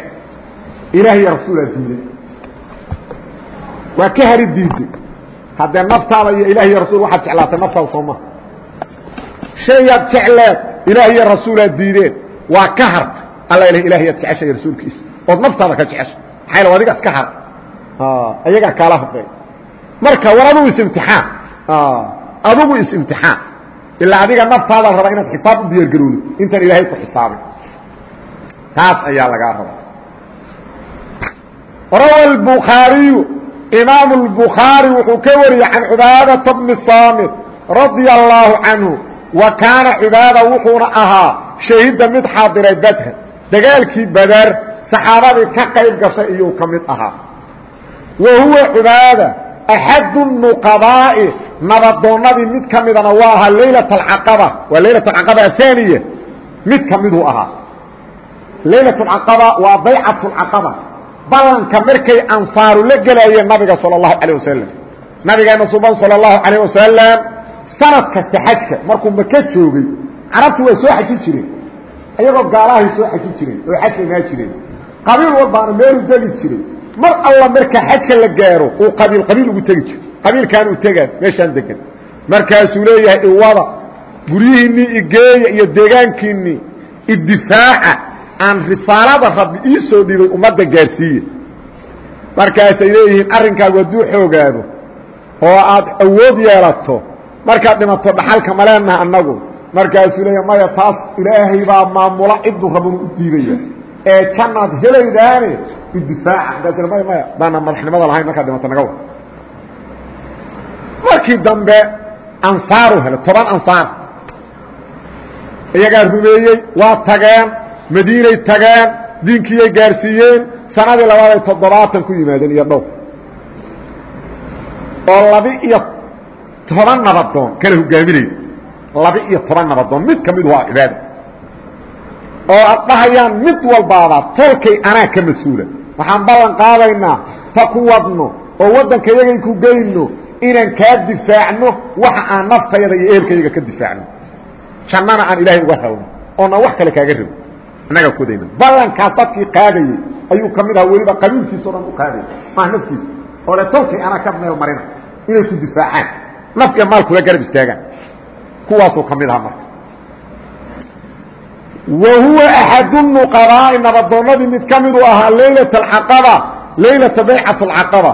Ilaah iyo rasuulaa diiday. Waa ka hari diiday haddee naftaada iyo ilah iyo rasuul waxaad jeclaatay naftaada soo maha shayaad jecleed ilaah iyo rasuulaa diideen waa ka hartay alla il ilahiyaad jecesha iyo rasuulkiisa. Ood naftaada ka jecesha maxaa yal adiga iska har ayagaa kaala hadlay. Marka war adugu isimtixaan adugu isimtixaan ilaa adiga naftaada raba inaad xisaab u diyaargarowdo. Intaan ilaahay ku xisaabin. Taas ayaa lagaa raba rawa الbukhaariyu imaam الbukhaarي wuxuu ka wariyey can cubaadata bni saamit radia الlaahu canhu wa kaana cubaada wuxuuna ahaa shahida mid xaadiray badra dagaalkii badar saxaabadii ka qayb gashay iyuu ka mid ahaa wa huwa cubaada axad nuqabaa'i nabadoonnadii mid ka midana waa ahaa laylat alcaqaba waa laylat alcaqaba ahaaniya mid ka miduu ahaa laylat alcaqaba waa baycat alcaqaba ballanka markay ansaaru la gelaayeen nabiga sala allahu calayh wasalam nabigeena suban sala allahu calayh wasalam sanad kasta xajka markuu maka joogay carabtu way soo xajin jireen. Iyagoo gaalahay soo xajin jireen oo xajka imaa jireen. Qabiil walbaana meeluu degi jiray mar alla marka xajka la gaaro uu qabiil qabiil ugu tegi jiro qabiilkaan u tegaan meeshaan degan. Markaasuu leeyahay iwada guryihiinnii igeeya iyo deegaankiinnii idifaaca aan risaalada rabbi ii soo dhibay ummadda gaarsiiye. Markaasay leeyihiin arrinkaagu hadduu xoogaado oo aad awood yeelato markaad dhimato dhaxalka ma leenaha annagu. Markaasuu leeyahay maya taas ilaahay baa maamula cidduu rabanu u dhiibaya ee jannaad helaydaane idifaaca markaas maya maya daana madaxnimada lahayn markaad dhimato naga markii dambe ansaaru helay toban ansaar. Iyagaa rumeeyey waa tageen madiinay tageen diinkiiyay gaarsiiyeen sanadii labaad ay toddobaatan ku yimaadeen iyo dhowr. Oo labi-iyo toban nabadoon kala hogaaminaysa labi-iyo toban nabadoon mid ka mid waa cibaada oo ad dhahayaan mid walbaaba tolkay anaa ka mas'uula. Waxaan ballan qaadaynaa ta ku wadno oo waddanka yagay ku geyno inaan kaa difaacno waxa aan naftayada iyo ehelkayaga ka difaacno. Jannana aan ilaahay uga helno oonaan wax kale kaaga rabo inaga kudayna ballankaas dadkii qaadayey ayuu ka mid ahaa weliba qabiilkiisao dhan u qaadayy maa naftiisa? Oole tolkay anaa ka meel marina inay ku difaacaan. Naftiga maalkula garab istaagaan. Kuwaasuu ka mid ahaa marka. Wa huwa axadunuqabaa'i nabadoonnadii mid ka miduu ahaa laylata alcaqaba laylata baycat alcaqaba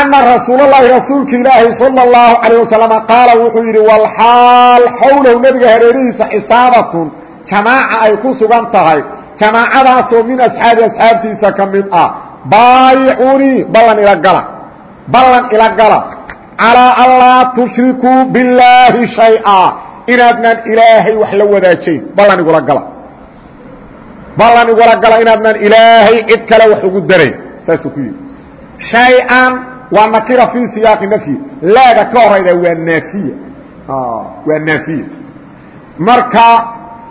ana rasuulalaahi rasuulka ilaahi sala allahu calayh wasalama qaala wuxuu yidhi walxaal xowlahu nebiga hareerihiisa xisaabatun jamaaca ay ku sugan tahay. Jamaacadaasoo min asxaabi asxaabtiisa ka mid ah baayicunii ballan ila gala. Ballan ila gala. Calaa anlaa tushrikuu billaahi shay-a inaadnaan ilaahay wax la wadaajayn. Ballan igula gala. Ballan igula gala inaadnaan ilaahay cid kale wax ugu darayn. Saasuu ku yidhi. Shay-an waa nakira fii siyaaqi nafyi. Laada ka horayda waa naafiya. Waa naafiya. Marka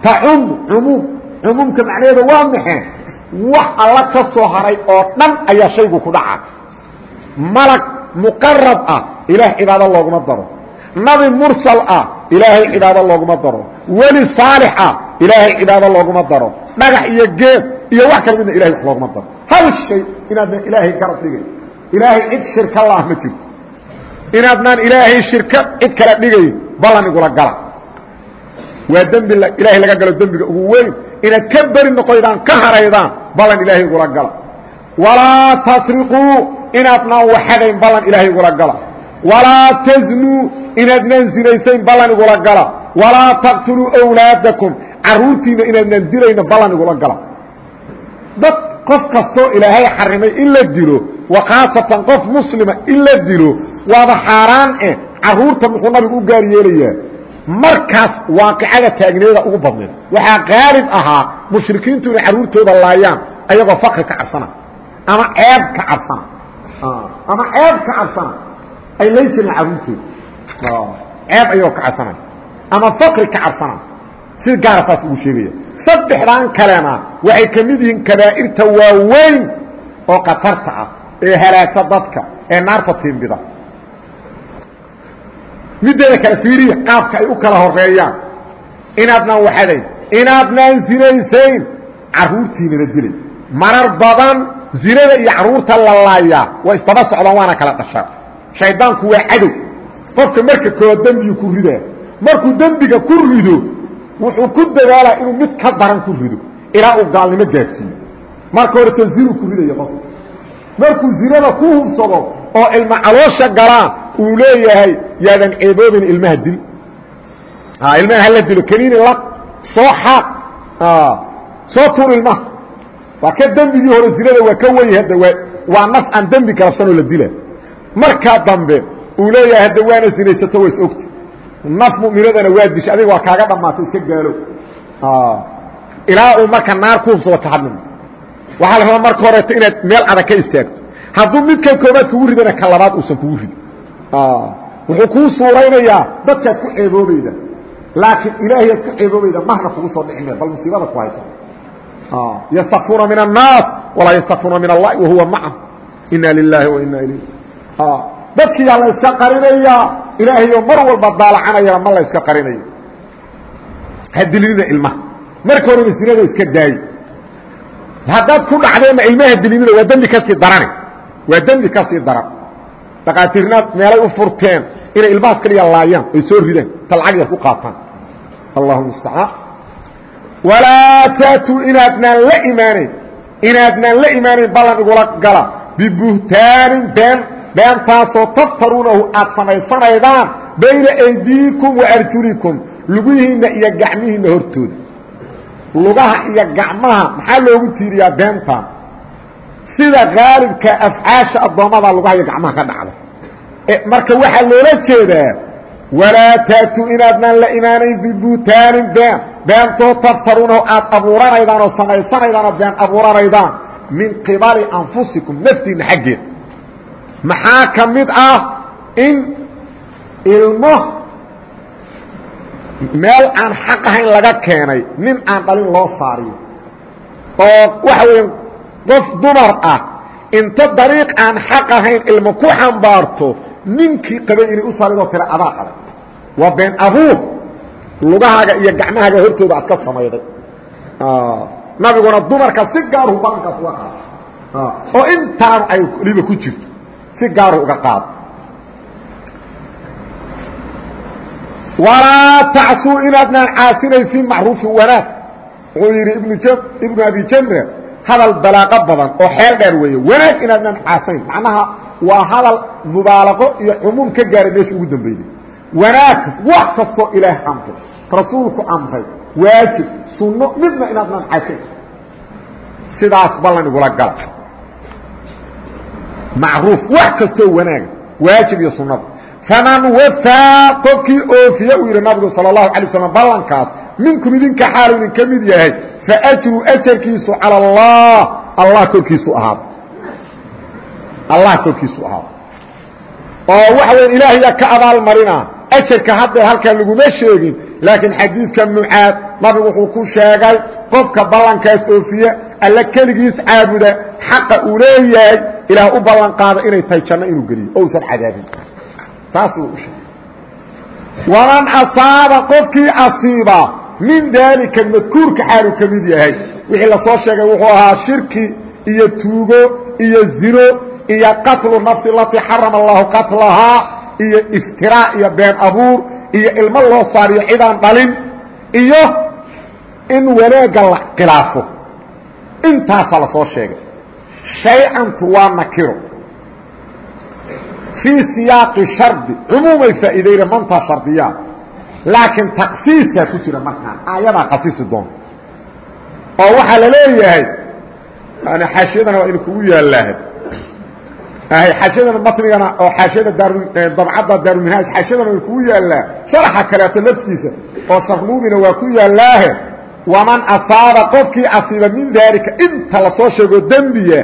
tacum cumuum cumuumka macnaheeda waa maxay wax alla ka soo haray oo dhan ayaa shaygu ku dhaca malag muqarab ah ilaah cibaado looguma daro. Nabi mursal ah ilaahay cibaado looguma daro. Weli saalix ah ilaahay cibaado looguma daro. Dhagax iyo geed iyo wax kala midna ilahay wax looguma daro. Hal shay inaadnaan ilaahay garab dhigay. Ilaahay cid shirka laah ma jirto. Inaadnaan ilaahay shirka cid kala dhigayn ballan igula gala waa dembi ilaahay laga galo dembiga ugu weyn. Inaad ka beri noqoydaan ka haraydaan ballan ilaahay igula gala. Walaa tasriquu inaadnaan waxadayn ballan ilaahay igula gala. Walaa taznuu inaadnaan zinaysayn ballan igula gala. Walaa taqtuluu wlaadakum caruurtiina inaadnaan dilayna ballan igula gala. Dad qof kastoo ilaahay xarimay in la dilo wa khaasatan qof muslima in la dilo waaba xaaraan eh carruurta muxuu nabigu u gaar yeelayaa markaas waaqicada taagneeda ugu badneed. Waxaa qaalib ahaa mushrikiintu inay carruurtooda laayaan ayagoo fakri ka cabsana ama ceeb ka cabsana. Ama ceeb ka cabsana. Ay lay jireen carruurtooda ceeb ayagoo ka cabsana ama fakri ka cabsana. Si gaara saas ugu sheegaya. Saddexdan kalena waxay ka mid yihiin kabaa'irta waaweyn oo khatarta ah ee halaagta dadka ee naarta tiimbida mideeda kale fiiriya qaabka ay u kala horeeyaan inaadnaan waxadayn inaadnaan sinaysayn carruurtiinana dilay. Marar badan zinada iyo carruurta la laayaa waa isdaba socdaan waana kala dhashaa. Shaydaanku waa cadow. Qofka marka koo dembiyu ku ridaa markuu dembiga ku rido wuxuu ku dadaalaa inuu mid ka daran ku rido ilaa uu gaalnimo gaarsiiyo marka horeta zinu ku ridaya qofka markuu zinada ku hubsado oo ilma caloosha galaan uu leeyahay yaadan ceeboobin ilmaha dil ilmaha hala dilo kaniini la soo xaaq soo tuur ilmaha waa ka dembigii hore zinada waa ka weny hadda waa waa naf aan dembi galabsanoo la dila. Markaa dambe uu leeyahay hadda waana sinaysato waa is ogta naf mu'minadana waa disha adiga waa kaaga dhammaatay iska gaalo. Ilaa uu marka naar ku hubsado ka hadlima waxaa la rabaa marka horeeto inaad meel adag ka istaagto. Hadduu midka koobaad kugu ridana ka labaad uusan kugu ridin wuxuu kuu suuraynayaa dadkaad ku ceeboobayda laakiin ilaahayaad ku ceeboobayda marna kugu soo dhicime bal musiibada ku haysa. Ah, yastakfuruuna min annaas walaa yastakfuruuna min allahi wahuwa maca inaa lilaahi wa inaa ilayh ah, dadkiyaa la yska qarinayaa ilaahayo mar walba daalacanayana ma la yska qarinayo. Hadilnina ilmaha marka horeba sinada iska daayo haddaad ku dhacdeenna ilmaha dilinina waa dembi ka sii darane. Waa dembi ka sii daran. Dhaqaatiirnaad meelay u furteen inay ilmahaas kaliya laayaan oy soo ridaan ta lacag yar ku qaataan. Allahu mustacaan. Walaa taatuu inaadnaan la imaanayn inaadnaan la imaanayn ballan igula gala. Bibuhtaanin been beentaasoo taftaruunahu aad samaysanaydaan bayna aydiikum wa arjulikum lugihiinna iyo gacmihiinna hortooda. Lugaha iyo gacmaha maxaa loogu tiiriyaa beentan sida haalibka afcaasha addoommada lugaha iyo gacmaha ka dhacda marka waxaa loola jeedaa walaa taatuu inaadnaan la imaanayn bibuhtaanin been. Beentoo taftaruunahu aad abuuranaydaan oo samaysanaydaan oo been abuuranaydaan min qibali anfusikum naftiinna xaggeed maxaa ka mid ah in ilmo meel aan xaq ahayn laga keenay nin aan dhalin loo saariyo oo waxa weya qof dumar ah inta dariiq aan xaq ahayn ilmo ku xambaarto ninkii qabay inay u saaridoo tira adaa qabay. Waa been abuur. Lugahaaga iyo gacmahaaga hortooda aad ka samayday. Nabiguna dumarka si gaaru balankaas uga qaado oo intaanu ay liba ku jirto si gaaru uga qaado walaa tacsuu inaadnaan caasinayn fii macruufin wanaag. Wuxuu yidhi ibnu abi jamra hadal balaaqo badan oo xeel dheer weeye. Wanaag inaadnaan caasayn. Macnaha waa hadal mubaalaqo iyo cumuum ka gaaray meesha ugu dambayday wanaagkas wax kastoo ilaahay amray rasuulku amray waajib sunno midna inaad nancaysan sidaas ballan igula gala macruuf wax kastoo wanaaga waajib iyo sunnada faman wafaa qofkii oofiya uu yidhi nabigu sala allahu alay waslam ballankaas minkum idinka xaalu idin ka mid yahay faajru ajarkiisu cala allah allah korkiisu ahaada allah korkiisu ahaado oo waxa weya ilaahaya ka abaal marina ajarka hadda halkaa laguma sheegin laakiin xadiidka mucaad nabigu wuxuu ku sheegay qofka ballankaas oofiye alla keligiis caabuda xaqa uu leeyahay ilaah u ballan qaada inay tahay janno inuu geliyo o usan cadaabin. Taasuu u sheegay. Waman asaaba qofkii asiiba min daalika madkuurka xaaluu ka mid yahay. Wixii la soo sheegay wuxuu ahaa shirki iyo tuugo iyo zino iyo qatlu nafsi alatii xarama allahu qatlahaa iyo iftiraac iyo been abuur iyo ilmo loo saariyo cidaan dhalin iyo in wanaagga la khilaafo. Intaasaa la soo sheegay. Shay-antu waa nakiro. Fii siyaaqi shardi cumuumay faa'iideyna mantaa shardiyaa laakiin taksiiskaa ku jira markaan aayadaa khasisi doonta oo waxaa la leeyahay yani xaashiyadana waa inu kugu yaallaaha xaashiyadana matnigana oo xaashiyada dabcadda daaruminhaaj xaashiyadana way kugu yaallaa. Sharaxa kaleeto laftiisa oo sharnuubina waa ku yaallaahe. Waman asaaba qofkii asiiba min daalika inta la soo sheego dembiya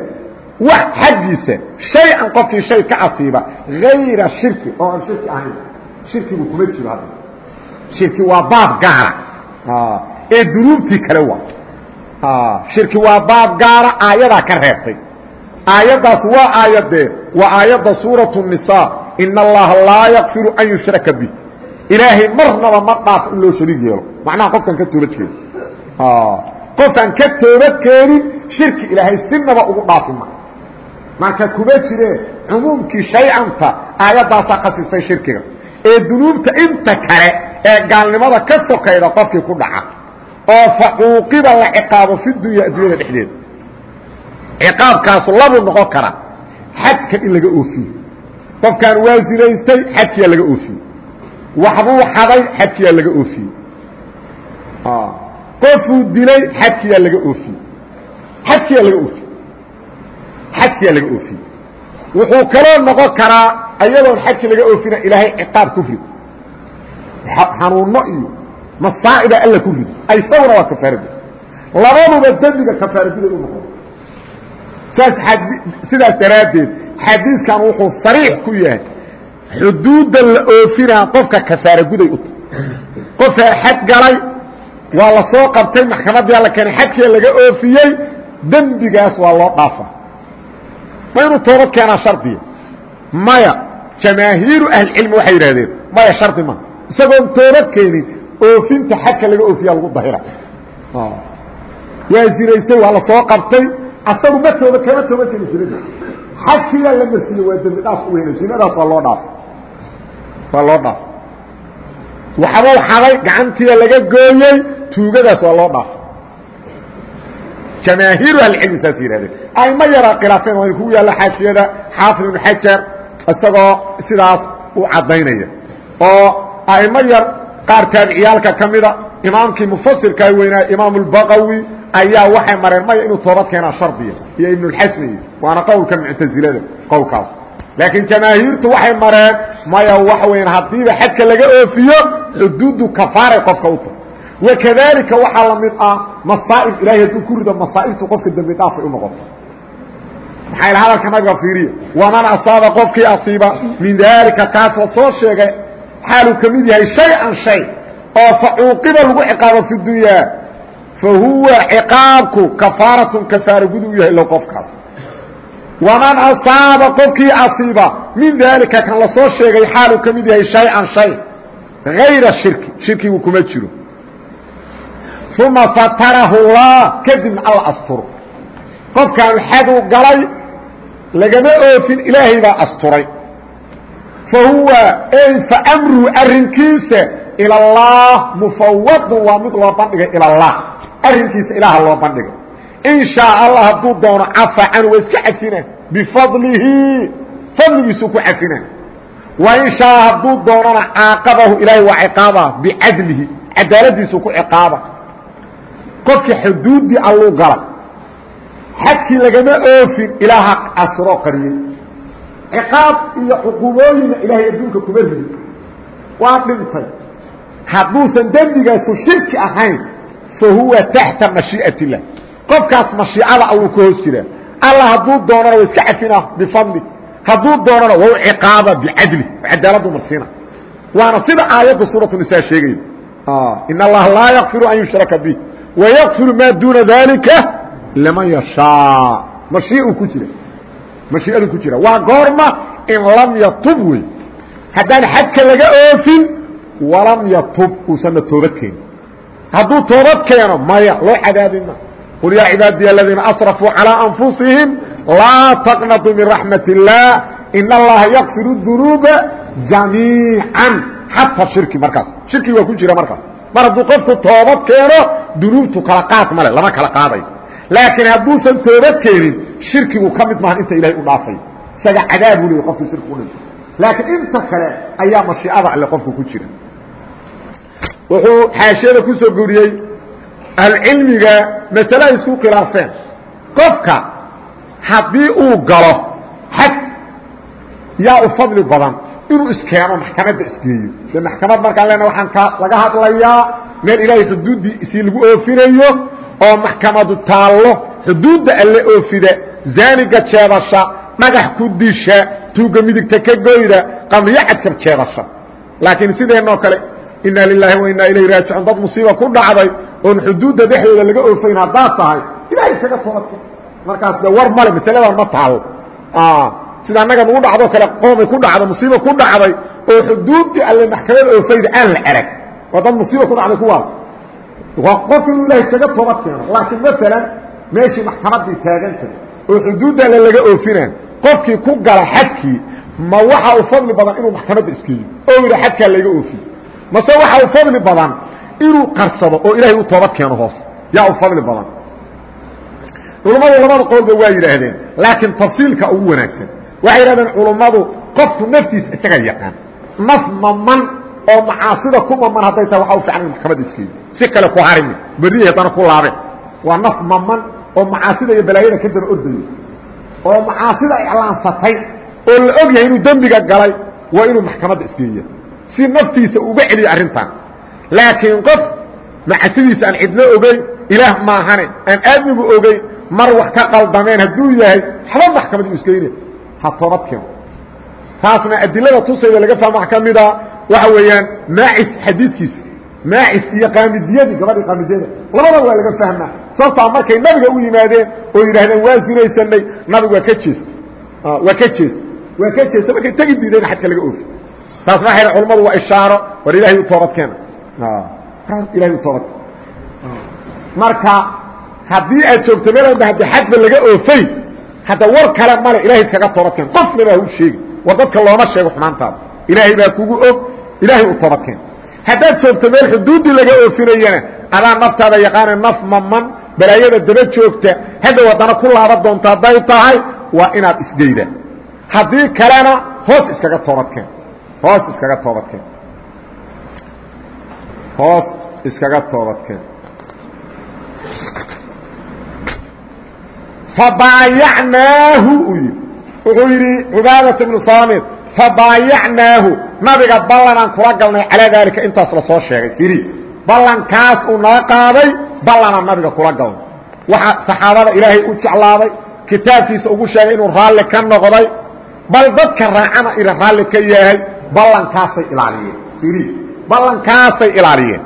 wax xaggiisa shay-an qofkii shay ka asiiba hayra shirki oo aan shirki ahayn. Shirkigu kuma jiro hadda. Shirki waa baab gaara. Ee dunuubtii kale waa. Shirki waa baab gaara aayadaa ka reebtay aayaddaas waa aayadee waa aayadda suuraة النisaa in allaha laa yakfiru an yushraka bih ilaahay marnaba ma dhaafo in loo shariig yeelo macnaha qofkaan ka toobad keenin qofaan ka toobad keenin shirki ilaahay sinaba ugu dhaafi ma marka kuma jiree cumuumkii shay-anta aayaddaasaa khasistay shirkiga ee dunuubta inta kale ee gaalnimada ka sokayda qofkii ku dhaca oo facuuqiba la ciqaabo fi dunya addunyada dhexdeeda ciqaabkaasu labuu noqon kara xadka in laga oofiyo. Qofkaan waa zinaystay xadkiyaa laga oofiyey waxbuu xaday xadkiyaa laga oofiyey qofuu dilay xadkiyaa laga oofiyey xadkiyaa laga oofiyey xadkiyaa laga oofiyey wuxuu kaloo noqon karaa ayadoon xadki laga oofina ilaahay ciqaab ku rid xanuuno iyo masaa'ida alla ku rido aysaguna waa kafaaragud labaduba dembiga kafaaraguday u noqon sidaas daraaddeed xadiiskan wuxuu sariix ku yahay. Xuduudda la oofinaa qofka kafaara guday u tahay. Qofaa xad galay waa la soo qabtay maxkamaddii alla keenay xadkia laga oofiyey dembigaas waa loo dhaafa. Ma inuu toobad keenaa shardiya maya jamaahiiru ahlicilmi waxay yidhahdeen maya shardi ma. Isagoon toobad keenin oofinta xadka laga oofiyaa lagu dahira. Waa zinaystay waa la soo qabtay asagu ma tooba kama tooban kari zinada xadkiyaa la marsiiye waa dembi dhaaf weyna zinadaas waa loo dhaaf. Waa loo dhaaf. Waxbuu xaday gacantiia laga gooyey tuugadaas waa loo dhaaf. Jamaahiiru ahlicilmi saas yidhahdeen. Ayma yaraa khilaafeen waa kugu yaalla xaashiyada xaafid ibnu xajar isagoo sidaas u caddaynaya. Oo aimo yar qaar taabiciyaalka ka mida imaamkii mufasirkaa weynaa imaam اlbaqawi ayaa waxay mareen maya inuu toobad keenaa shardiya iyo ibnulxasmi waana qowlka muctasilada qowlkaas. Laakiin jamaahiirtu waxay mareen maya waxa weyan haddiiba xadka laga oofiyo xuduudu kafaaray qofka u tahay. Wakadalika waxaa la mid ah masaa'ib ilahay hadduu ku rido masaa'ibtu qofka dembi dhaafay u noqoto maxaa ila hadalka nabiga fiiriya waman asaaba qofkii asiiba min daalika kaas la soo sheegay xaaluu ka mid yahay shay-an shay oo facuuqiba lagu ciqaabo fi dunyaa fa huwa ciqaabku kafaaratun kafaara gud u yahay low qofkaas. Waman asaaba qofkii asiiba min daalika kan la soo sheegay xaaluu ka mid yahay shay-an shay hayra shirki shirkigu kuma jiro. Uma satarahu llah kadibna alla asturo qofkaan xaduu galay lagama oofin ilaahay baa asturay. Fa huwa ey faamruhu arrinkiisa ila allah mufawadu waa mid loo bandhigay ila allah arrinkiisa ilaaha loo bandhigay in allah hadduu doono cafa waa iska cafina. Bifadlihi fadligiisuu ku cafina. Wa in shaa hadduu doonana caaqabahu ilaahay waa ciqaaba bicadlihi cadaaladiisuu ku ciqaaba. Qofkii xuduuddii alluu galay xadkii lagama oofin ilaaha asroo qariyey. Ciqaab iyo cuquubooyinna ilaahay adduunka kuma ridi. Waa dhintay. Hadduusan dembigaasu shirki ahayn fahuwa taxta mashiiat اlah qofkaas mashiicada alluu ka hoos jiraa. Alla hadduu doonana wa iska cafinaa bifadli. Hadduu doonana waa u ciqaaba bicadli cadaaladu marsiina waana sida aayadda suuraة nisaa sheegayo ah, in allaha laa yakfiru an yushraka bih wayakfiru maa duuna dalika liman yashaa. Mashiiu ku jira. Mashiiadu ku jira. Waa goorma in lam yatub wey. Haddaan xadka laga oofin walam yatub uusana toobad keeni hadduu toobad keeno maya loo cadaabi ma. Qul yaa cibaadiya aladiina asrafuu calىa anfusihim laa taqnatuu min raxmat اllah in allaha yakfir dunuuba jamiican. Xataa shirki markaas. Shirki waa ku jira markaas. Mar hadduu qofku toobad keeno dunuubtu kala qaad male lama kala qaadayo. Laakiin hadduusan toobad keenin shirkigu ka mid maaha inta ilahay u dhaafay. Isaga cadaabu leey qofku shirki u dhinto laakiin inta kale ayaa mashiicada alle qofku ku jira wuxuu xaashiyada ku soo guriyey ahlucilmiga masale ay isku khilaafeen. Qofka haddii uu galo xad yaa u fadli badan inuu iskeeno maxkamadda isgeeyo. De maxkamad markaan lena waxaan ka laga hadlayaa meel ilaahay xuduuddiisii lagu oofinayo oo maxkamadu taallo xuduudda alle oofida zaaniga jeedasha dhagax ku disha tuugga midigta ka goyda qamriyo cadkab jeedasha laakiin sideenoo kale inaa lilaahi wa inaa ilayhi raajicuun dad musiiba ku dhacday oon xuduudda dhexdooda laga oofayn haddaad tahay ilahay isaga toobadke markaas de war male masaladan ma taalo sida annaga nagu dhacdo kale qoomay ku dhacdo musiiba ku dhacday oo xuduuddii alle maxkamada oofayda aan la arag waa dad musiiba ku dhacday kuwaas. Waa qof inuu ilahay isaga toobad keeno laakiin maalan meeshii maxkamaddii taagantay oo xuduudda alle laga oofina qofkii ku gala xadkii ma waxa u fadli badan inuu maxkamadda isgeeyo oo yidha xadkaa layga oofiyo mase waxa u fadli badan inuu qarsado oo ilaahay u toobad keeno hoos. Yaa u fadli badan. Culummadu labada qowlba waa yidhaahdeen laakiin tafsiilka ugu wanaagsan. Waxay yidhahdeen culummadu qofku naftiisa isaga yaqaan. Naf maman oo macaasida ku maman hadday tahay waxa u fiican in maxkamadda iskeeyo si kale ku harimi berrihi haddana ku laabeen waa naf maman oo macaasida iyo balaayada ka daba ordayo. Oo macaasida iclaansatay oo la og yahay inuu dembiga galay waa inuu maxkamadda isgeeya si naftiisa uga celiyo arrintan. Laakiin qof macasidiisa aan cidlo ogeyn ilaah maahane aan aadmigu ogeyn mar wax ka qaldameen hadduu yahay waxba maxkamad u isgeyne ha toobad keeno taasna adilada tusayda laga fahma wax mida waxa weeyaan maacis xadiidkiisa maacis iyo qaamidiyadii gabadhii qaamidiyada labadaba waa laga fahmaa. Sababtaa markay nabiga u yimaadeen oo yidhaahdeen waa sinaysanay nabigu waa ka jeest waa ka jeest waa ka jeesta markay tegi diideen xadka laga oofi taas waxay culamadu waa ishaaro war ilaahay u toobad keena. Ilahay u toobad marka haddii aad joogto meel walba haddi xadba laga oofay hadda war kale male ilahay iskaga toobad keen qofna baa u sheegi war dadka looma sheego xumaantaada. Ilaahay baa kugu og ilaahay u toobad keen haddaad joogto meel xuduuddii laga oofinayana adaa naftaada yaqaana naf maman balaayada daba joogta hadhow haddana ku laaban doonta hadday tahay waa inaad isgeyda haddii kalena hoos iskaga toobadkeen hoos iskaga toobadkeen hoos iskaga toobadkeen fabaayacnaahu uu yidhi. Wuxuu yidhi cibaadata ibnu saamid fabaayacnaahu nabiga ballanaan kula galnay calaa daalika intaas la soo sheegay. Iri ballankaas uu naga qaaday ballanaan nabiga kula galnay. Waxa saxaabada ilaahay u jeclaaday kitaabkiisa ugu sheegay inuu raalli ka noqday bal dadka raacana ina raalli ka yahay ballankaasay ilaaliyeen iri ballankaasay ilaaliyeen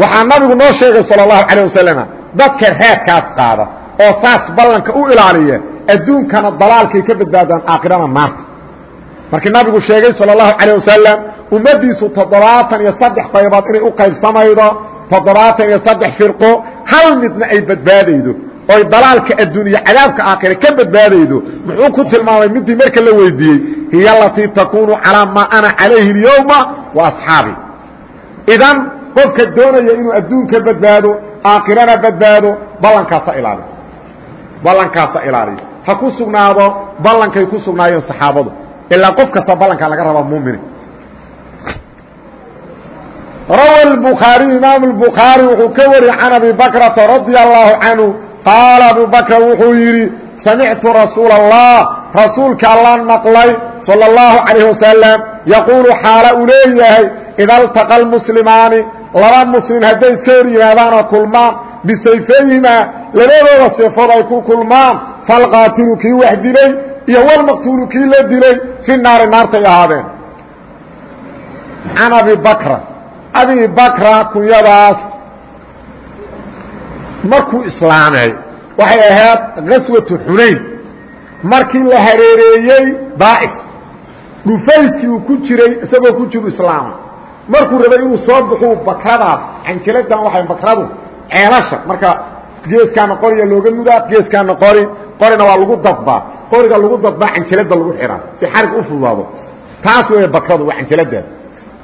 waxaa nabigu noo sheegay salى الlahu عalيه wasalama dadka raadkaas qaada oo saas ballanka u ilaaliya adduunkana dalaalkay ka badbaadaan aakhirana naarta markii nabigu sheegay salى الlahu عalيه wasalam ummaddiisu toddobaatan iyo saddex qaybood inay u qaybsamaydo toddobaatan iyo saddex firqo hal midna ay badbaadaydo oy dalaalka adduun iyo cadaabka aakhire ka badbaadaydo muxuu ku tilmaamay midii marka la weydiiyey hiy alatii takunu calىa maa ana calayhi اlyowma wa asxaabi idan qofka doonaya inuu adduunka badbaado aakhirana badbaado ballankaasa ilaaliyo ballankaasa ilaaliyo ha ku sugnaado ballankay ku sugnaayeen saxaabadu ilaa qof kasta ballankaa laga rabaa mumine rawa الbukhaariyu imaam الbukhaari wuxuu ka wariyey can abi bakrata radia allahu canhu qaala abu bakr wuxuu yidhi samictu rasuul الlah rasuulka allaan maqlay sala allahu calayhi wasalam yaquulu xaala uu leeyahay ida altaqa almuslimaani laba muslim hadday iska hor yimaadaanoo kulmaan bisayfayhimaa labadooda seefood ay ku kulmaan falqaatilu kii wax dilay iyo walmaqtuulu kii la dilay fi naari naartay ahaadeen. Can abi bakra abi bakra kunyadaas markuu islaamay waxay ahayd gaswatu xunayn markii la hareereeyey daaif dhufayskii uu ku jiray isagoo ku jiru islaama markuu rabay inuu soo baxuu bakradaas canjiladan waxay bakradu ceelasha. Marka geeskaana qoriga looga mudaa geeskaana qori qorina waa lagu dadbaa qoriga lagu dadbaa canjalada lagu xihaa si xarig u fududaado. Taas weeye bakradu waa canjaladaas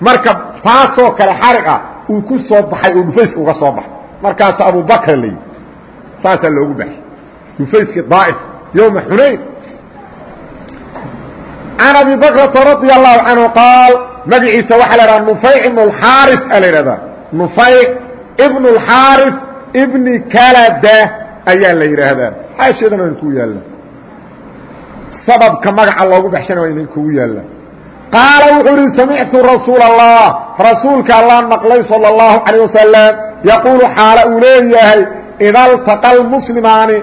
marka taasoo kale xariga uu ku soo baxay oo dhufayska uga soo baxay. Markaasa abubakr la yidhi saasaa loogu baxay. Dhufayskii daa'if yowma xunayn can abi bakrata radia allahu canhu qaal magaciisa waxaa la idhaha nufayc ibn اlxaari a la idhahdaa nufayc ibn اlxaari ibni kalada ayaa la yidhaahdaa xaasheedana waa idinkugu yaalla sababka magaca loogu baxshana waa idinkugu yaalla qaala wuxuu ihi samictu rasuul allah rasuulka allaan maqlay salى اllahu calayه wasalam yaquulu xaala uu leeyahay ida ltaqa lmuslimaani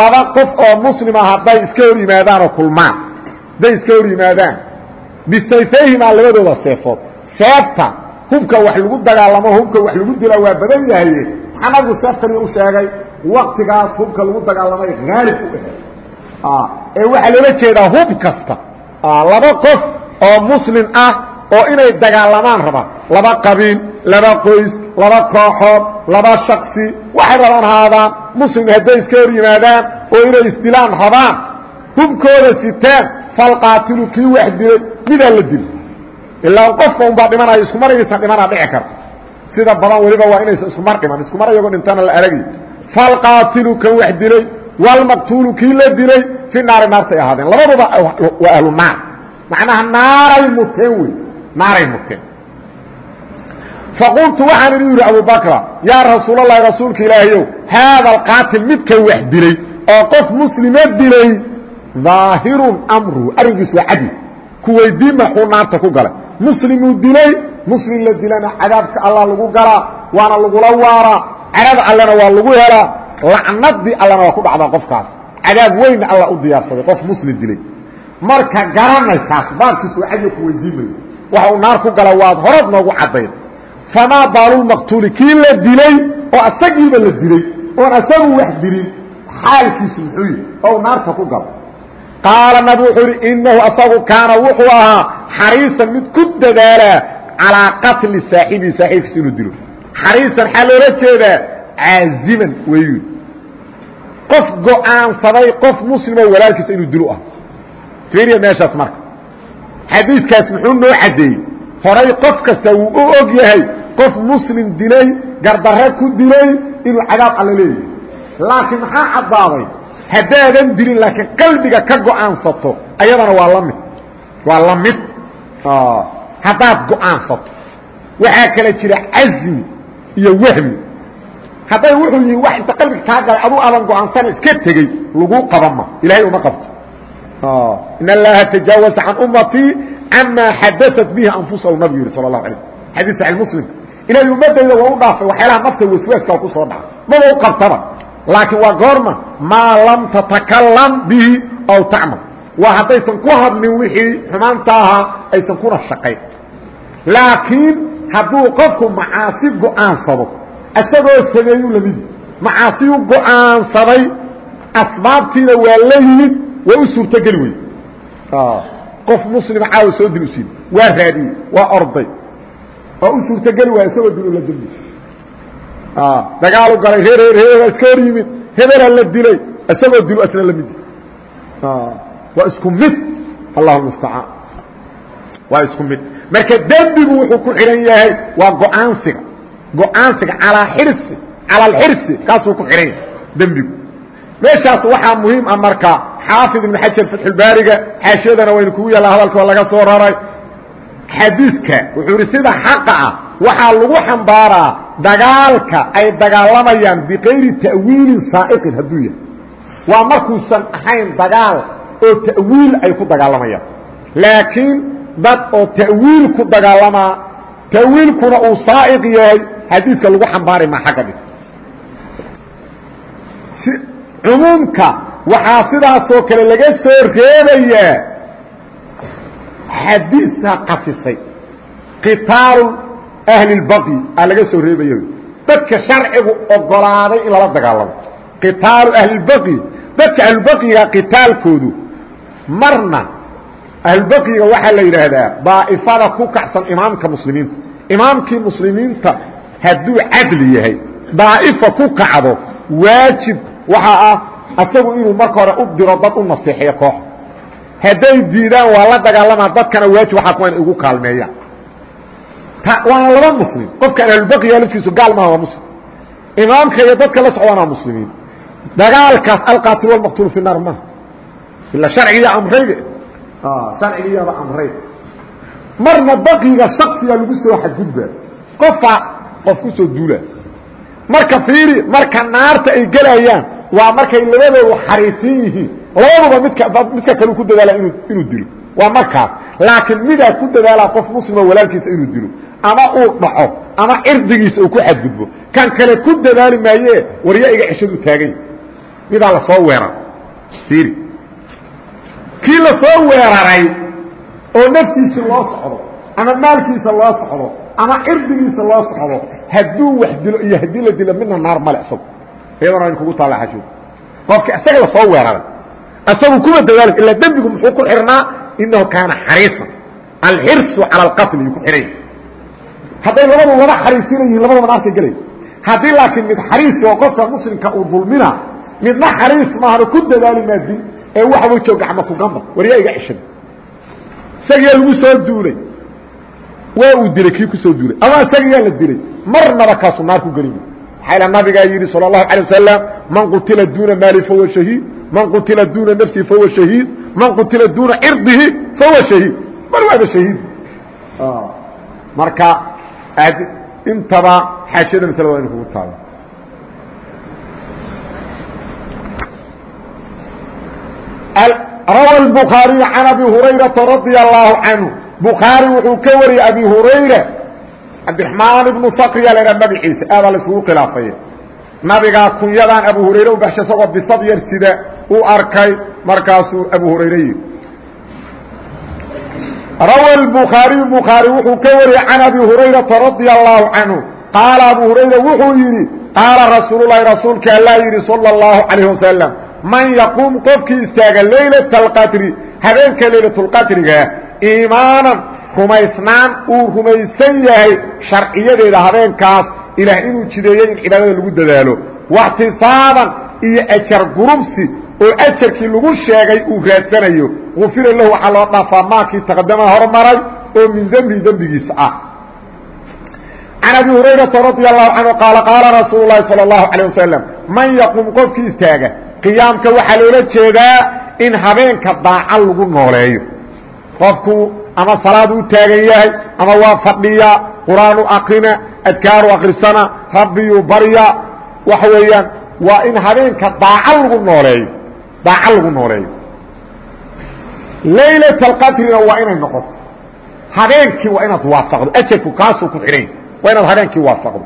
laba qof oo muslima hadday iska hor yimaadaan oo kulmaan hadday iska hor yimaadaan. Bisayfayhimaa labadooda seefood. Seefta hubka wax lagu dagaalamo hubka wax lagu dila waa badan yahaye maxaa seeftani u sheegay waktigaas hubka lagu dagaalamay haalib u ahay. Ee waxaa loola jeedaa hub kasta. Laba qof oo muslim ah oo inay dagaalamaan rabaan laba qabiil laba qoys laba kooxood laba shaksi waxay rabaan haadaan muslim hadday iska hor yimaadaan oo inay isdilaan rabaan. Hubkooda sitaan falqaatilu kii wax dilay midaa la dilo ilaa qofka unbaa dhimanaya isku maraysan dhimanaa dhici karta. Sida badan weliba waa inaysan iskumar dhiman iskumar iyagoo dhintana la aragay falqaatilu kan wax dilay walmaqtuulu kii la dilay fi naari naartay ahaadeen. Labaduba waa ahlu naar. Macnaha naaray muteen wey naaray muteen. Faqultu waxaan idhi yidhi abubakra yaa rasuulalahi rasuulka ilaahayow haada alqaatil midka wax dilay oo qof muslima dilay daahirun amruhu arrinkiis waa cadli ku weydii maxuu naarta ku galay. Muslimuu dilay muslim la dilana cadaabka allah lagu galaa waana lagula waaraa. Carada allena waa lagu helaa. Lacnadii allena waa ku dhacdaa qofkaas. Cadaab weynna alla u diyaarsaday qof muslim dilay. Marka garanay kaas baabkiis waa cadli ku weydiimayo waxa uu naar ku gala waad horad noogu caddayd famaa baalulmaqtuuli kii la dilay oo asagiiba la dilay oon asagu wax dilin xaalkiisu muxuu yihi oo naarta ku galo qaala nabi wuxuu idhi inahu asagu kaana wuxuu ahaa xariisan mid ku dadaalaa calىa qatli saaxibihi saaxiibkiisa inuu dilo xariisan xaa loola jeedaa caaziman weyu qof go'aansaday qof muslimo walaalkiisa inuu dilo ah fiiriya meeshaas marka xadiiskaas muxuu noo caddeeyey horay qof kasta wuu u og yahay qof muslim dilay gardarre ku dilay inuu cadaab alle leeyahay laakiin maxaa caddaaday haddaadan dilin laakiin qalbiga ka go'aansato ayadana waa la mid. Waa la mid. Haddaad go'aansato waxaa kala jira casmi iyo wahmi. Hadday wuxuu yihi wax inta qalbiga kaa galay aduu aadan go'aansana iska tegey laguu qabama ilahay uma qabto. In allaha tajaawaza can ummatii camaa xadaat bihi anfusahum nabigu yihi sal اlahu alay xadii saxi muslim. Ilahay ummadayda waa u dhaafay waxyaalaha nafta waswaaska ku soo dhaca. Maba u qabtaba laakiin waa goorma maa lam tatakalam bihi aw tacmal waa haddaysan ku hadlin wixii xumaanta ahaa aysan kuna shaqayn laakiin hadduu qofku macaasi go'aansado isagoo sameeyuu lamidi macaasiyuu go'aansaday asbaabtiina waa la yimid waa u suurtogeli wey qof muslima caawa soo dil usiin waa raadiyey waa orday waa u suurtogeli waaya isagoo dil la dembi dagaalu galay reer reer iska hor yimid. Hebela la dilay isagoo dilo isna la mid waa isku mid. Allahu mustacaan waa isku mid. Marka dembigu wuxuu ku xidhan yahay waa go'aansiga. Go'aansiga alaa xirsi cala alxirsi kaasuu ku xidhan yahay dembigu. Meeshaas waxaa muhiim ah marka xaafid ibn xajar fatxulbaariga xaashiyadana waynu kugu yaalla hadalkoo laga soo raray xadiidka wuxuu ihi sida xaqa ah waxaa lagu xambaaraa dagaalka ay dagaalamayaan bikayri ta'wiilin saa'iqin hadduu yahay. Waa markuusan ahayn dagaal oo ta'wiil ay ku dagaalamayaan. Laakiin dad oo ta'wiil ku dagaalamaa ta'wiilkuna uu saa'iq yahay xadiiska lagu xambaari maa xagga dhig. Cumuumka waxaa sidaasoo kale laga soo reebayaa. Xadiisaa qasisay. Qitaalu ahli اlbaqyi aa laga soo reebaya dadka sharcigu ogolaaday in lala dagaalamo. Qitaalu ahli اlbaqyi dadka ahlulbaqyiga qitaalkoodu marna ahlulbaqyiga waxaa la yidhaahdaa daa'ifada ku kacsan imaamka muslimiinta. Imaamkii muslimiinta hadduu cadli yahay daa'ifa ku kacdo waajib waxaa ah asagu inuu marka hore u diro dad u naseexeeyo koox. Hadday diidaan waa la dagaalamaa dadkana waajib waxaa kuwa in igu kaalmeeyaan waana laba muslim. Qofka ahlulbaqiya laftiisu gaal maaha waa muslim. Imaamka iyo dadka la socdaana muslimiin. Dagaalkaas alqaatil walmaqtuul fi naar maaha ila sharcigiya amrayde sharcigiyaaba amrayde marna baqiga shaksiga lagu soo xadgudba. Qofa qof ku soo duula. Marka fiiri marka naarta ay gelayaan waa markay labadoodu xariisin yihiin. Labaduba midka midka kale ku dadaala inuu dilo. Waa markaas. Laakiin midaa ku dadaalaa qof muslima walaalkiisa inuu dilo ama uu dhaco ama cirdigiisa uu ku xadgudbo. Kan kale ku dadaali maaye warya ceshadu taagany midaa la soo weerar fiiri kii la soo weeraray oo naftiisa loo socdo ama maalkiisa loo socdo ama cirdigiisa loo socdo hadduu wax dilo iyo haddii la dilo midna naar male isagu. Iyadana in kugu taalla xashuud qofka isaga la soo weeraray isagu kuma dadaali ilaa dembigu muxuu ku xirnaa inahu kaana xariisan. Alxirsu cala alqatli yuu ku xihay hadday labadu laba xariisina yihiin labadaba naarka gelay haddii laakiin mid xariis oo qofka muslimka uu dulmina midna xariis maahana ku dadaali maadin ee waxa way joog gacma ku gamba waryaa iga ceshan isagiyaa lagu soo duulay waa uu dilay kii ku soo duulay ama isagiyaa la dilay marnaba kaasu naar ku gelin maxaa nabigaa yidhi salى الlahu عalيه wasalam man qutila duuna maali fahuwa shahiid man qutila duuna nafsihi fahuwa shahiid man qutila duuna cirdihi fahuwa shahiid mar waaba shahiid marka intaba xaashiyada masle waa inu kugu taalo rawa الbخaariي can abi hurayraةa radي الlahu canhu bukhaari wuxuu ka wariyey abi hurayra cabdiraxmaan ibnu sakriya la ydhaha magaciisa aadaa la isugu khilaafaya nabigaa kunyadaan abu hurayre u baxshay isagoo bisad yar sida u arkay markaasuu abu hurayre yidhi rawa lbukhaariyu bukhaari wuxuu ka wariyey can abi hurayrata radia allahu canhu qaala abu hurayra wuxuu yidhi qaala rasuululahi rasuulka allaa yidhi sala allahu calayh wasalam man yaquum qofkii istaaga leylata alqadri habeenka leylatulqadrigaa iimaanan rumaysnaan uu rumaysan yahay sharciyadeeda habeenkaas ilaah inuu jideeyo in cibaadada lagu dadaalo waxtisaaban iyo ajar gurubsi oo ajarkii lagu sheegay uu raadsanayo gufira lahu waxaa loo dhaafaa maakii taqadama hormaray oo min dembi dembigiisa ah can abi hurayrata radi allahu canhu qaala qaala rasuulu lahi salى اlahu alيه wasalam man yaqum qofkii istaaga qiyaamka waxaa loola jeedaa in habeenka daaca lagu nooleeyo qofku ama salaad u taagan yahay ama waa fadhiya qur'aanu akrina adkaaru akrisana rabbiyuu barya waxa weeyaan waa in habeenka daaco lagu nooleeyo daaco lagu nooleeyo. Laylat alqadrina waa inay noqoto. Habeenkii waa inaad waafaqdo. Ajarku kaasuu ku xidhan waa inaad habeenkii waafaqdo.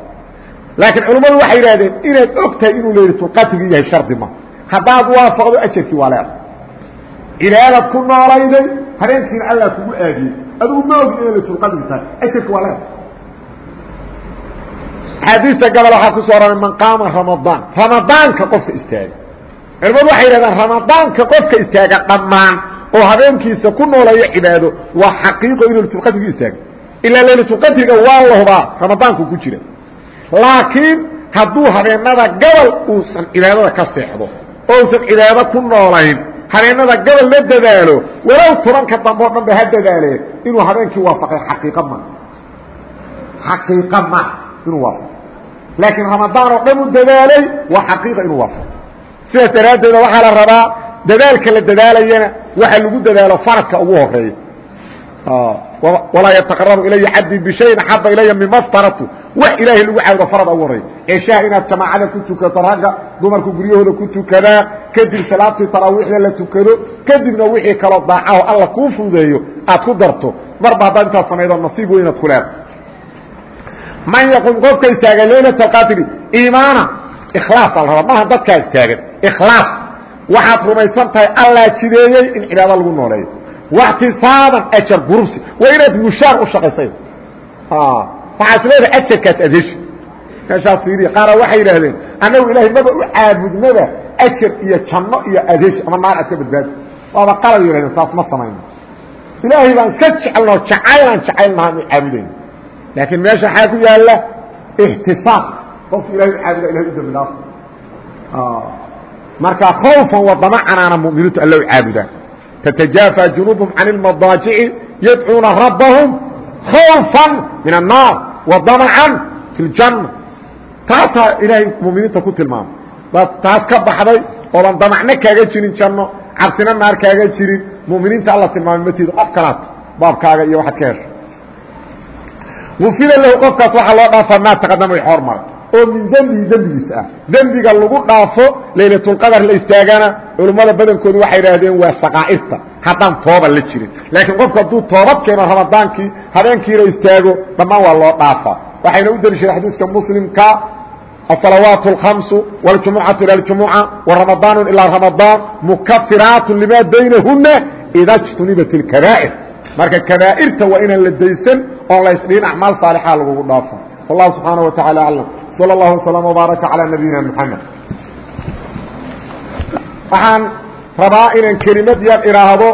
Laakiin culimmadu waxay yidhahdeen inaad og tahay inuu laylatulqadrigi yahay shardi ma. Haddaad waafaqdo ajarkii waa leeda cibaadad ku noolayday habeenkiina alla kugu aadiyey. Adigu ma ogi inay laylatulqadri tahay. Ajarki waa leeda axaadiista gabal waxaa ku soo oranay man qaama ramadaan. Ramadaanka qofka istaaga culimadu waxay yidhahdaan ramadaanka qofka istaaga dhammaan oo habeenkiisa ku nooleeyo cibaado waa xaqiiqo in laylatulqadriga istaaga ilaa laylatulqadriga waa la hubaa ramadaanku ku jira. Laakiin hadduu habeenada gabal uusan cibaadada ka seexdo oo usan cibaado ku noolayn habeenada gabal la dadaalo walow tobanka dambe o dhan ba ha dadaalee inuu habeenkii waafaqay xaqiiqa ma xaqiiqa ma inuu waafaqo laakiin ramadaan dhan u dadaalay waa xaqiiqa inuu waafaqo sidaas daraaddeeda waxaa la rabaa dadaalka la dadaalayana waxa lagu dadaalo faradka ugu horreeya walaa yataqarabu ilaya cabdii bishayin axaba ilaya mima ftaratu wax ilaahay lagu caabudo farada ugu horey ceshaha inaad jamaacada ku tukato ragga dumarku guryahooda ku tukadaan kadib salaadtii taraawiixda la tukado kadibna wixii kaloo daacaho alla kuu fududeeyo aad ku darto. Marba haddaad intaas samaydo nasiib weynaad ku leeda man yaqum qofka istaagan laylat alqadri iimaana ikhlaas al rabaa. Maaha dadkaa istaagan ikhlaas. Waxaad rumaysan tahay allaa jideeyey in cibaado lagu nooleeyo. Waxtisaaban ajar gurubsi. Waa inaad mushaar u shaqaysayo ah, waxaad leedahay ajarkaas adeeshi meeshaas fiiriya qaara waxay yidhaahdeen annagu ilaahay maba u caabudnaba ajar iyo janno iyo adeeshi ama naar aad ka badbaadi. Waaba qalad yidhahdeen taas ma samayno ilaahay baan iska jecelnoo jacaylaan jacaylnaha inu caabudayno laakiin meesha waxaa ku yaalla ixtisaab qofka ilahay u caabuda ilahay u dambi dhaafo ah marka khawfan wadamacanaana mu'miniintu allow caabudaan. Tatajaafa junuubhum can ilmadaajici yadcuuna rabbahum khawfan min annaar wa damacan fi ljanna taasaa ilaahay muminiinta ku tilmaamay. Dad taas ka baxday oodan damacna kaaga jirin janno cabsina naar kaaga jirin muminiinta alla tilmaamay qof kalaad baabkaaga iyo waxaad ka hesho gufira lahu qofkaas waxaa loo dhaafaa maa taqadama hormar oo min dembihi dembigiisa ah dembiga lagu dhaafo laylatulqadar la istaagana culummada badankoodu waxay idhaahdeen waa saqaa'irta haddaan tooba la jirin laakiin qofku hadduu toobad keeno ramadaankii habeenkiina istaago dhammaan waa loo dhaafaa waxayna u deliishadeen xadiiska muslimka الصلaوaaت الخمس والجuمعaة ilى الجuمعة ورaمaضاaن ilىa رaمaضاaن مkفiraaت لma baynahuna إda اجتنiبaت الكباaئر marka كباa'رta waa inaan la daysan oon la isdhihin أعمaaل صاaلحa lagugu dhaafo والله سubحaaنه وتaعالى أعلم sal allahu waslama wabaaraka calaa nabiyina maxamed waxaan rabaa inaan kelimad yar idhaahdo